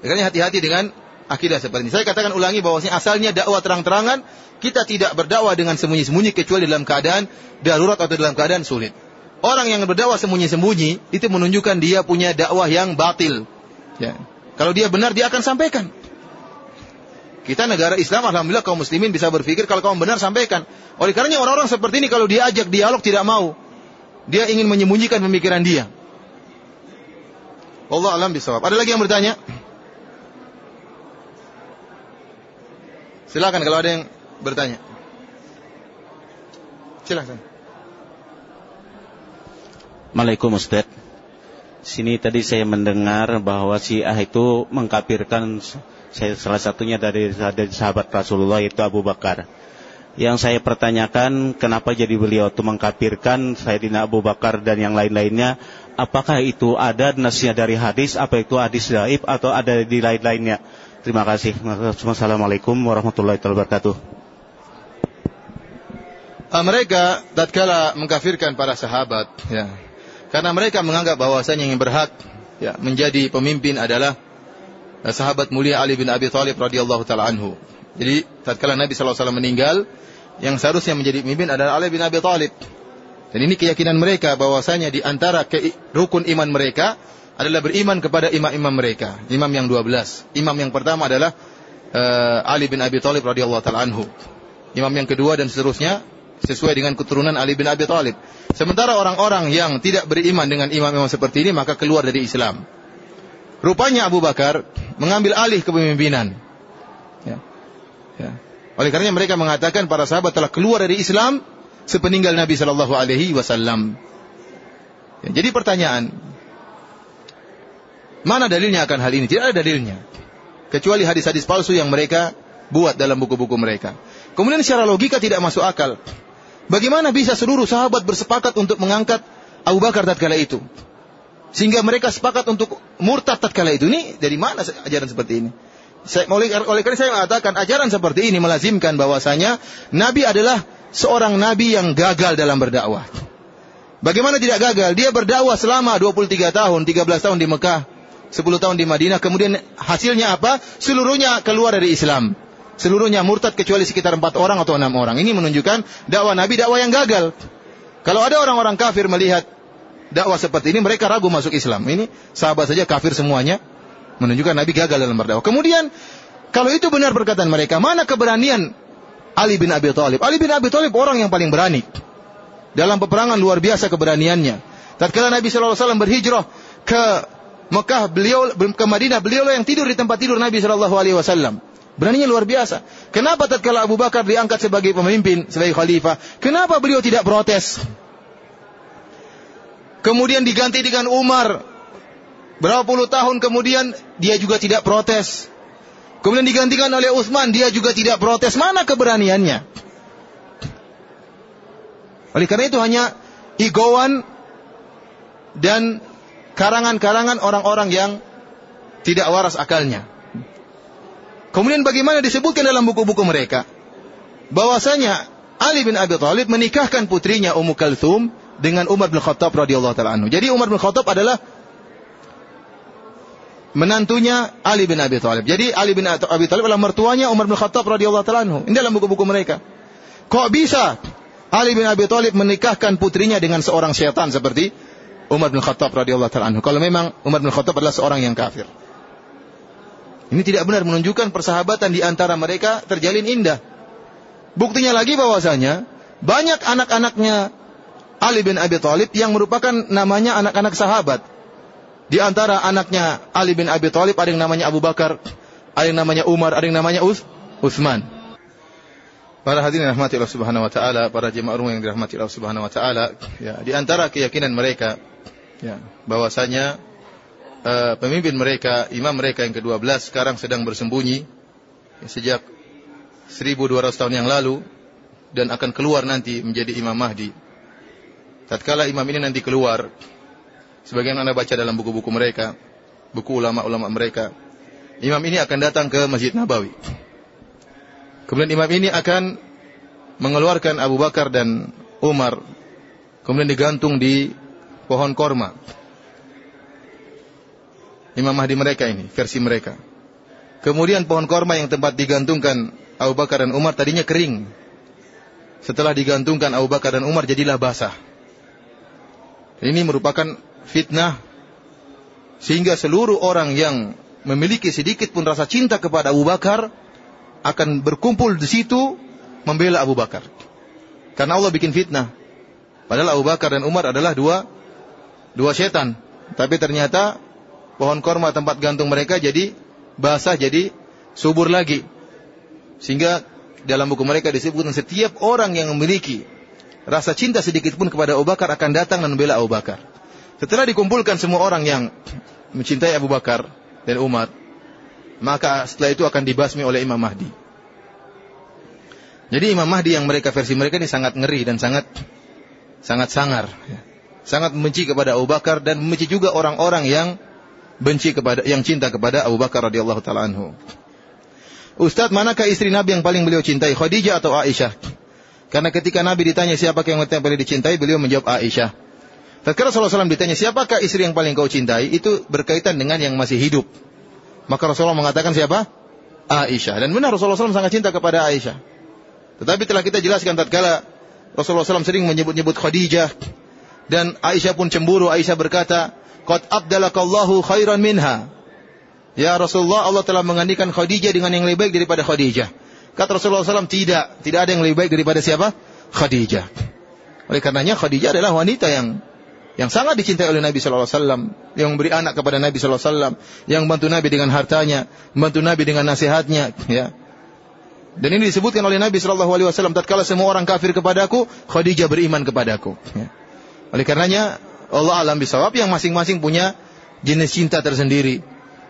Makanya hati-hati dengan akidah seperti ini. Saya katakan ulangi bahwasanya asalnya dakwah terang-terangan, kita tidak berdakwah dengan sembunyi-sembunyi kecuali dalam keadaan darurat atau dalam keadaan sulit. Orang yang berdakwah sembunyi-sembunyi itu menunjukkan dia punya dakwah yang batil. Ya. Kalau dia benar dia akan sampaikan. Kita negara Islam, alhamdulillah kaum muslimin bisa berpikir kalau kaum benar sampaikan. Oleh karenanya orang-orang seperti ini kalau diajak dialog tidak mau. Dia ingin menyembunyikan pemikiran dia. Allah alam bisawab. Ada lagi yang bertanya? Silakan kalau ada yang bertanya. Silakan. Assalamualaikum Ustaz. Sini tadi saya mendengar bahwa si Ah itu mengkapirkan salah satunya dari, dari sahabat Rasulullah itu Abu Bakar. Yang saya pertanyakan kenapa jadi beliau itu mengkafirkan Sayyidina Abu Bakar dan yang lain-lainnya. Apakah itu ada nasnya dari hadis, apa itu hadis daib atau ada di lain-lainnya? Terima kasih. Wassalamualaikum warahmatullahi wabarakatuh. Ah, mereka tatkala mengkafirkan para sahabat, ya, karena mereka menganggap bahwasanya yang berhak ya, menjadi pemimpin adalah Eh, sahabat mulia Ali bin Abi Thalib radhiyallahu taala anhu. Jadi tatkala Nabi SAW meninggal, yang seharusnya menjadi pemimpin adalah Ali bin Abi Thalib. Dan ini keyakinan mereka bahwasanya di antara rukun iman mereka adalah beriman kepada imam-imam mereka, imam yang 12. Imam yang pertama adalah uh, Ali bin Abi Thalib radhiyallahu taala anhu. Imam yang kedua dan seterusnya sesuai dengan keturunan Ali bin Abi Thalib. Sementara orang-orang yang tidak beriman dengan imam-imam seperti ini maka keluar dari Islam. Rupanya Abu Bakar mengambil alih kepemimpinan. Ya. Ya. Oleh karenanya mereka mengatakan para sahabat telah keluar dari Islam sepeninggal Nabi Shallallahu Alaihi Wasallam. Ya, jadi pertanyaan, mana dalilnya akan hal ini? Tidak ada dalilnya, kecuali hadis-hadis palsu yang mereka buat dalam buku-buku mereka. Kemudian secara logika tidak masuk akal. Bagaimana bisa seluruh sahabat bersepakat untuk mengangkat Abu Bakar tatkala itu? Sehingga mereka sepakat untuk murtad tatkala itu. Ini dari mana ajaran seperti ini? Saya, oleh, oleh karena saya mengatakan ajaran seperti ini melazimkan bahwasanya Nabi adalah seorang Nabi yang gagal dalam berdakwah. Bagaimana tidak gagal? Dia berdakwah selama 23 tahun, 13 tahun di Mekah, 10 tahun di Madinah, kemudian hasilnya apa? Seluruhnya keluar dari Islam. Seluruhnya murtad kecuali sekitar 4 orang atau 6 orang. Ini menunjukkan dakwah Nabi dakwah yang gagal. Kalau ada orang-orang kafir melihat dakwah seperti ini, mereka ragu masuk Islam. Ini sahabat saja kafir semuanya, menunjukkan Nabi gagal dalam berdakwah. Kemudian, kalau itu benar perkataan mereka, mana keberanian Ali bin Abi Thalib? Ali bin Abi Thalib orang yang paling berani. Dalam peperangan luar biasa keberaniannya. Tatkala Nabi SAW berhijrah ke Mekah, beliau ke Madinah, beliau yang tidur di tempat tidur Nabi SAW. Beraninya luar biasa. Kenapa tatkala Abu Bakar diangkat sebagai pemimpin, sebagai khalifah? Kenapa beliau tidak protes? Kemudian diganti dengan Umar. Berapa puluh tahun kemudian dia juga tidak protes. Kemudian digantikan oleh Utsman, dia juga tidak protes. Mana keberaniannya? Oleh karena itu hanya igowan dan karangan-karangan orang-orang yang tidak waras akalnya. Kemudian bagaimana disebutkan dalam buku-buku mereka bahwasanya Ali bin Abi Thalib menikahkan putrinya Ummu Kalthum dengan Umar bin Khattab radhiyallahu taala anhu. Jadi Umar bin Khattab adalah menantunya Ali bin Abi Thalib. Jadi Ali bin Abi Thalib adalah mertuanya Umar bin Khattab radhiyallahu taala anhu. Ini dalam buku-buku mereka. Kok bisa Ali bin Abi Thalib menikahkan putrinya dengan seorang syaitan seperti Umar bin Khattab radhiyallahu taala anhu. Kalau memang Umar bin Khattab adalah seorang yang kafir. Ini tidak benar menunjukkan persahabatan di antara mereka terjalin indah. Buktinya lagi bahwasanya banyak anak-anaknya Ali bin Abi Thalib yang merupakan namanya anak-anak sahabat. Di antara anaknya Ali bin Abi Thalib ada yang namanya Abu Bakar, ada yang namanya Umar, ada yang namanya Us Utsman. Para hadirin rahmati Allah Subhanahu wa taala, para jemaah rumah yang dirahmati Allah Subhanahu wa taala, ya, di antara keyakinan mereka ya, bahwasanya uh, pemimpin mereka, imam mereka yang ke-12 sekarang sedang bersembunyi ya, sejak 1200 tahun yang lalu dan akan keluar nanti menjadi Imam Mahdi. Tatkala imam ini nanti keluar, sebagian Anda baca dalam buku-buku mereka, buku ulama-ulama mereka, imam ini akan datang ke Masjid Nabawi. Kemudian imam ini akan mengeluarkan Abu Bakar dan Umar, kemudian digantung di pohon korma. Imam Mahdi mereka ini, versi mereka. Kemudian pohon korma yang tempat digantungkan Abu Bakar dan Umar tadinya kering. Setelah digantungkan Abu Bakar dan Umar jadilah basah. Ini merupakan fitnah sehingga seluruh orang yang memiliki sedikit pun rasa cinta kepada Abu Bakar akan berkumpul di situ membela Abu Bakar. Karena Allah bikin fitnah. Padahal Abu Bakar dan Umar adalah dua dua setan. Tapi ternyata pohon korma tempat gantung mereka jadi basah, jadi subur lagi. Sehingga dalam buku mereka disebutkan setiap orang yang memiliki rasa cinta sedikit pun kepada Abu Bakar akan datang dan membela Abu Bakar. Setelah dikumpulkan semua orang yang mencintai Abu Bakar dan Umar, maka setelah itu akan dibasmi oleh Imam Mahdi. Jadi Imam Mahdi yang mereka versi mereka ini sangat ngeri dan sangat sangat sangar. Sangat membenci kepada Abu Bakar dan membenci juga orang-orang yang benci kepada yang cinta kepada Abu Bakar radhiyallahu taala anhu. Ustaz, manakah istri Nabi yang paling beliau cintai, Khadijah atau Aisyah? Karena ketika Nabi ditanya siapa yang paling dicintai, beliau menjawab Aisyah. Tatkala Rasulullah SAW ditanya siapakah istri yang paling kau cintai, itu berkaitan dengan yang masih hidup. Maka Rasulullah mengatakan siapa? Aisyah. Dan benar Rasulullah SAW sangat cinta kepada Aisyah. Tetapi telah kita jelaskan tatkala Rasulullah SAW sering menyebut-nyebut Khadijah dan Aisyah pun cemburu. Aisyah berkata, Qad abdalakallahu khairan minha. Ya Rasulullah, Allah telah menggantikan Khadijah dengan yang lebih baik daripada Khadijah. Kata Rasulullah SAW, tidak. Tidak ada yang lebih baik daripada siapa? Khadijah. Oleh karenanya Khadijah adalah wanita yang yang sangat dicintai oleh Nabi Wasallam, yang memberi anak kepada Nabi Wasallam, yang membantu Nabi dengan hartanya, membantu Nabi dengan nasihatnya, ya. Dan ini disebutkan oleh Nabi Wasallam. Tatkala semua orang kafir kepadaku, Khadijah beriman kepadaku. Ya. Oleh karenanya Allah alam bisawab yang masing-masing punya jenis cinta tersendiri.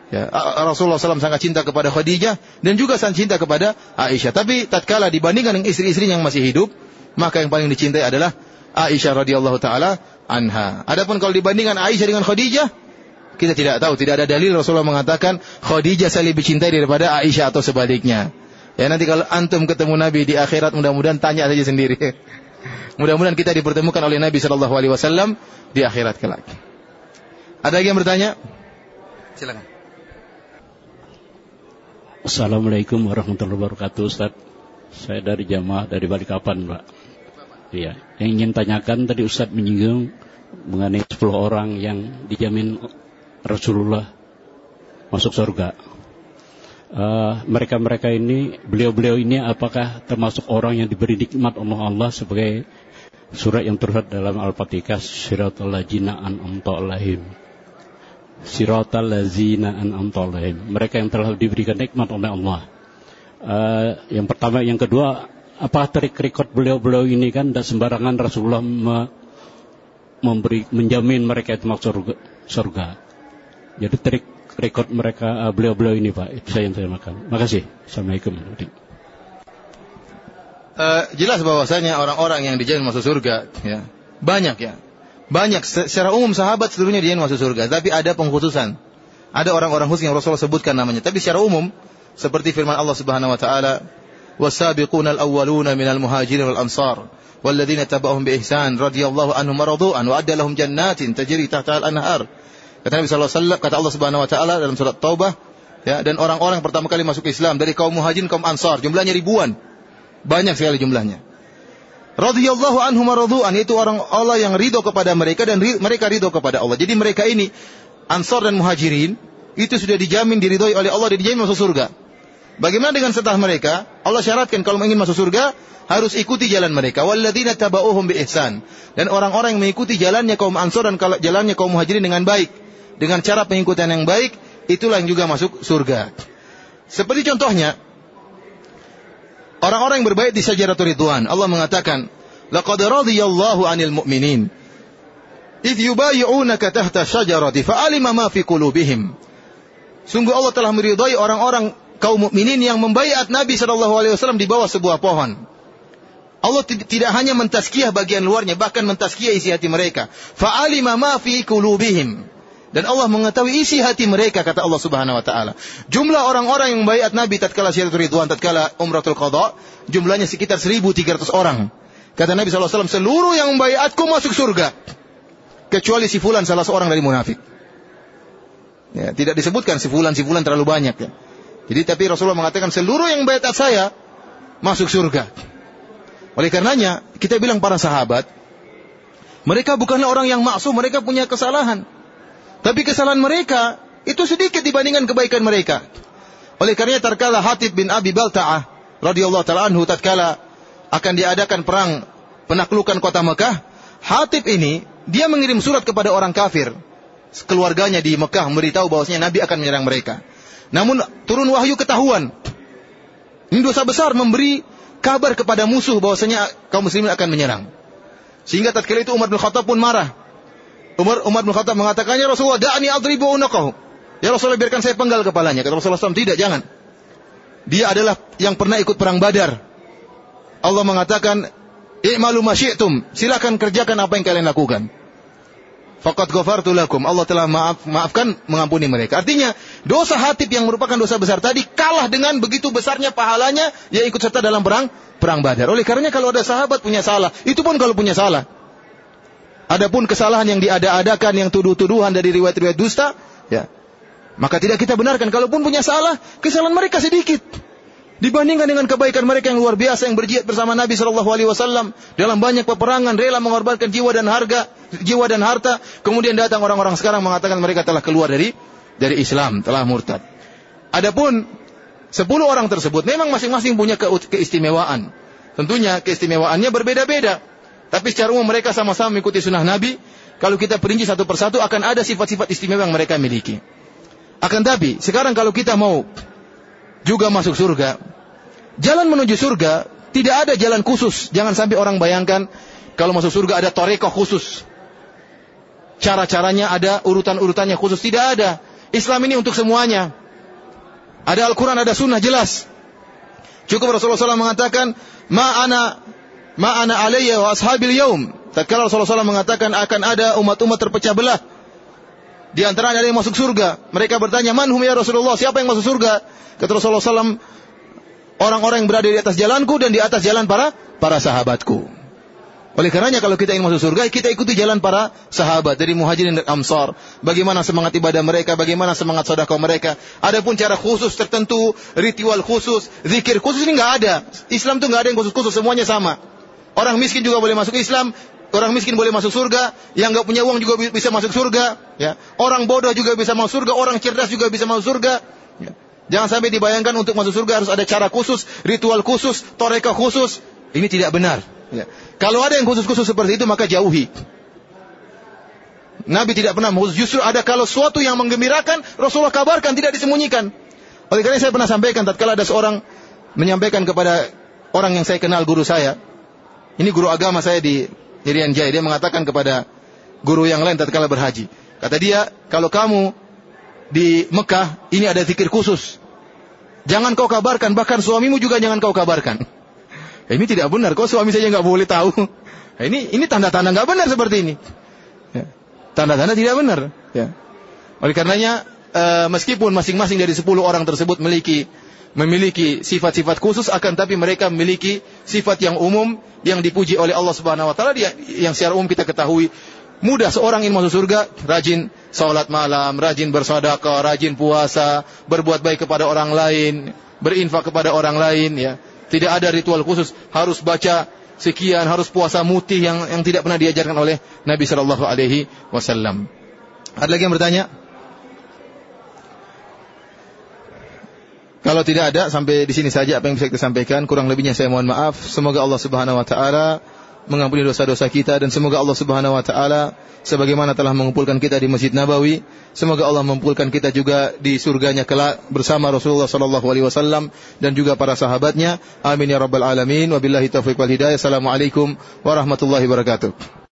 Ya, Rasulullah SAW sangat cinta kepada Khadijah dan juga sangat cinta kepada Aisyah. Tapi tatkala dibandingkan dengan istri-istri yang masih hidup, maka yang paling dicintai adalah Aisyah radhiyallahu taala anha. Adapun kalau dibandingkan Aisyah dengan Khadijah, Kita tidak tahu, tidak ada dalil Rasulullah mengatakan Khadijah saling dicintai daripada Aisyah atau sebaliknya. Ya nanti kalau antum ketemu Nabi di akhirat mudah-mudahan tanya saja sendiri. mudah-mudahan kita dipertemukan oleh Nabi Shallallahu Alaihi Wasallam di akhirat kelak. Ada lagi yang bertanya? Silakan. Assalamualaikum warahmatullahi wabarakatuh Ustaz. Saya dari jamaah dari Balikpapan Pak. Iya, yang ingin tanyakan tadi Ustaz menyinggung mengenai 10 orang yang dijamin Rasulullah masuk surga Eh, mereka-mereka uh, ini, beliau-beliau ini apakah termasuk orang yang diberi nikmat Allah Allah sebagai surat yang terlihat dalam Al-Fatihah Siratal ladzina an'amta alaihim. Siratal ladzina an'amta alaihim. Mereka yang telah diberikan nikmat oleh Allah. Uh, yang pertama, yang kedua, apa trik record beliau-beliau ini kan tidak sembarangan Rasulullah me, memberi menjamin mereka itu masuk surga. surga. Jadi trik rekod mereka uh, beliau-beliau ini Pak. Itu saya yang saya makan. Makasih. Assalamualaikum. Uh, jelas bahwasanya orang-orang yang dijamin masuk surga ya banyak ya banyak secara umum sahabat seluruhnya dia masuk surga, tapi ada pengkhususan. Ada orang-orang khusus yang Rasulullah sebutkan namanya. Tapi secara umum seperti firman Allah Subhanahu wa taala, "Was-sabiquna awwaluna minal muhajirin wal ansar walladzina tabauhum bi ihsan radhiyallahu anhum maradu'an wa adallahum jannatin tajri tahta al-anhar." Kata Nabi sallallahu alaihi wasallam, kata Allah Subhanahu wa taala dalam surat Taubah, ya, dan orang-orang pertama kali masuk Islam dari kaum muhajirin, kaum ansar, jumlahnya ribuan. Banyak sekali jumlahnya. Radhiyallahu anhum radhu'an itu orang Allah yang ridho kepada mereka dan ri, mereka ridho kepada Allah. Jadi mereka ini Ansar dan Muhajirin itu sudah dijamin diridhoi oleh Allah dan dijamin masuk surga. Bagaimana dengan setelah mereka? Allah syaratkan kalau ingin masuk surga harus ikuti jalan mereka. Walladzina taba'uhum bi ihsan. Dan orang-orang yang mengikuti jalannya kaum Ansar dan jalannya kaum Muhajirin dengan baik dengan cara pengikutan yang baik, itulah yang juga masuk surga. Seperti contohnya, orang-orang yang berbaik di Sajaratul Ridwan, Allah mengatakan, "Laqad radiyallahu 'anil mu'minin idh yubayyi'unaka tahta syajarati fa'alima ma fi qulubihim." Sungguh Allah telah meridhai orang-orang kaum mukminin yang membaiat Nabi sallallahu alaihi wasallam di bawah sebuah pohon. Allah tidak hanya mentaskiyah bagian luarnya, bahkan mentaskiyah isi hati mereka. Fa'alima ma fi qulubihim. Dan Allah mengetahui isi hati mereka, kata Allah subhanahu wa ta'ala. Jumlah orang-orang yang membayat Nabi tatkala syaratul ridwan, tatkala umratul qadha, jumlahnya sekitar 1300 orang. Kata Nabi SAW, seluruh yang membayatku masuk surga. Kecuali si fulan salah seorang dari munafik. Ya, tidak disebutkan si fulan, si fulan terlalu banyak. Ya. Jadi tapi Rasulullah mengatakan seluruh yang bayat saya masuk surga. Oleh karenanya, kita bilang para sahabat, mereka bukanlah orang yang maksum, mereka punya kesalahan. Tapi kesalahan mereka itu sedikit dibandingkan kebaikan mereka. Oleh karenanya terkala Hatib bin Abi Balta'ah radhiyallahu taala anhu tatkala akan diadakan perang penaklukan kota Mekah, Hatib ini dia mengirim surat kepada orang kafir keluarganya di Mekah memberitahu bahwasanya Nabi akan menyerang mereka. Namun turun wahyu ketahuan. Ini dosa besar memberi kabar kepada musuh bahwasanya kaum muslimin akan menyerang. Sehingga tatkala itu Umar bin Khattab pun marah. Umar Umar bin Khattab mengatakannya Rasulullah da'ani adribu unaqahu. Ya Rasulullah biarkan saya penggal kepalanya. Kata Rasulullah SAW, tidak, jangan. Dia adalah yang pernah ikut perang Badar. Allah mengatakan, "I'malu ma syi'tum." Silakan kerjakan apa yang kalian lakukan. Faqad ghafartu lakum. Allah telah maaf, maafkan mengampuni mereka. Artinya, dosa hatib yang merupakan dosa besar tadi kalah dengan begitu besarnya pahalanya yang ikut serta dalam perang perang Badar. Oleh karenanya kalau ada sahabat punya salah, itu pun kalau punya salah, Adapun kesalahan yang diada-adakan yang tuduh-tuduhan dari riwayat-riwayat dusta, ya. Maka tidak kita benarkan kalaupun punya salah, kesalahan mereka sedikit dibandingkan dengan kebaikan mereka yang luar biasa yang berjihad bersama Nabi Shallallahu alaihi wasallam dalam banyak peperangan, rela mengorbankan jiwa dan harga, jiwa dan harta. Kemudian datang orang-orang sekarang mengatakan mereka telah keluar dari dari Islam, telah murtad. Adapun sepuluh orang tersebut memang masing-masing punya keistimewaan. Tentunya keistimewaannya berbeda-beda. Tapi secara umum mereka sama-sama mengikuti sunnah Nabi. Kalau kita perinci satu persatu akan ada sifat-sifat istimewa yang mereka miliki. Akan tapi, sekarang kalau kita mau juga masuk surga, jalan menuju surga tidak ada jalan khusus. Jangan sampai orang bayangkan kalau masuk surga ada toreko khusus. Cara-caranya ada urutan-urutannya khusus. Tidak ada. Islam ini untuk semuanya. Ada Al-Quran, ada sunnah jelas. Cukup Rasulullah SAW mengatakan, Ma'ana ma'ana alayya wa ashabil yaum. Tatkala Rasulullah SAW mengatakan akan ada umat-umat terpecah belah Di antara ada yang masuk surga. Mereka bertanya, "Man hum ya Rasulullah? Siapa yang masuk surga?" Kata Rasulullah SAW, orang-orang yang berada di atas jalanku dan di atas jalan para para sahabatku. Oleh karenanya kalau kita ingin masuk surga, kita ikuti jalan para sahabat dari muhajirin dan amsar. Bagaimana semangat ibadah mereka, bagaimana semangat sedekah mereka. Adapun cara khusus tertentu, ritual khusus, zikir khusus ini nggak ada. Islam tuh nggak ada yang khusus-khusus, semuanya sama. Orang miskin juga boleh masuk Islam, orang miskin boleh masuk surga, yang nggak punya uang juga bisa masuk surga, ya. Orang bodoh juga bisa masuk surga, orang cerdas juga bisa masuk surga. Ya. Jangan sampai dibayangkan untuk masuk surga harus ada cara khusus, ritual khusus, toreka khusus. Ini tidak benar. Ya. Kalau ada yang khusus-khusus seperti itu maka jauhi. Nabi tidak pernah khusus. Justru ada kalau suatu yang menggembirakan, Rasulullah kabarkan, tidak disembunyikan. Oleh karena saya pernah sampaikan, tatkala ada seorang menyampaikan kepada orang yang saya kenal guru saya, ini guru agama saya di Irian Jaya. Dia mengatakan kepada guru yang lain tatkala berhaji. Kata dia, kalau kamu di Mekah, ini ada zikir khusus. Jangan kau kabarkan, bahkan suamimu juga jangan kau kabarkan. ini tidak benar. Kok suami saja nggak boleh tahu? ini ini tanda-tanda nggak benar seperti ini. Ya. Tanda-tanda tidak benar. Ya. Oleh karenanya, e, meskipun masing-masing dari 10 orang tersebut memiliki memiliki sifat-sifat khusus akan tapi mereka memiliki sifat yang umum yang dipuji oleh Allah Subhanahu wa taala yang secara umum kita ketahui mudah seorang ingin masuk surga rajin salat malam, rajin bersedekah, rajin puasa, berbuat baik kepada orang lain, berinfak kepada orang lain ya. Tidak ada ritual khusus harus baca sekian, harus puasa mutih yang yang tidak pernah diajarkan oleh Nabi sallallahu alaihi wasallam. Ada lagi yang bertanya? Kalau tidak ada, sampai di sini saja apa yang bisa kita sampaikan. Kurang lebihnya saya mohon maaf. Semoga Allah Subhanahu wa taala mengampuni dosa-dosa kita dan semoga Allah Subhanahu wa taala sebagaimana telah mengumpulkan kita di Masjid Nabawi, semoga Allah mengumpulkan kita juga di surganya kelak bersama Rasulullah sallallahu alaihi wasallam dan juga para sahabatnya. Amin ya rabbal alamin. Wabillahi taufiq wal hidayah. Assalamualaikum warahmatullahi wabarakatuh.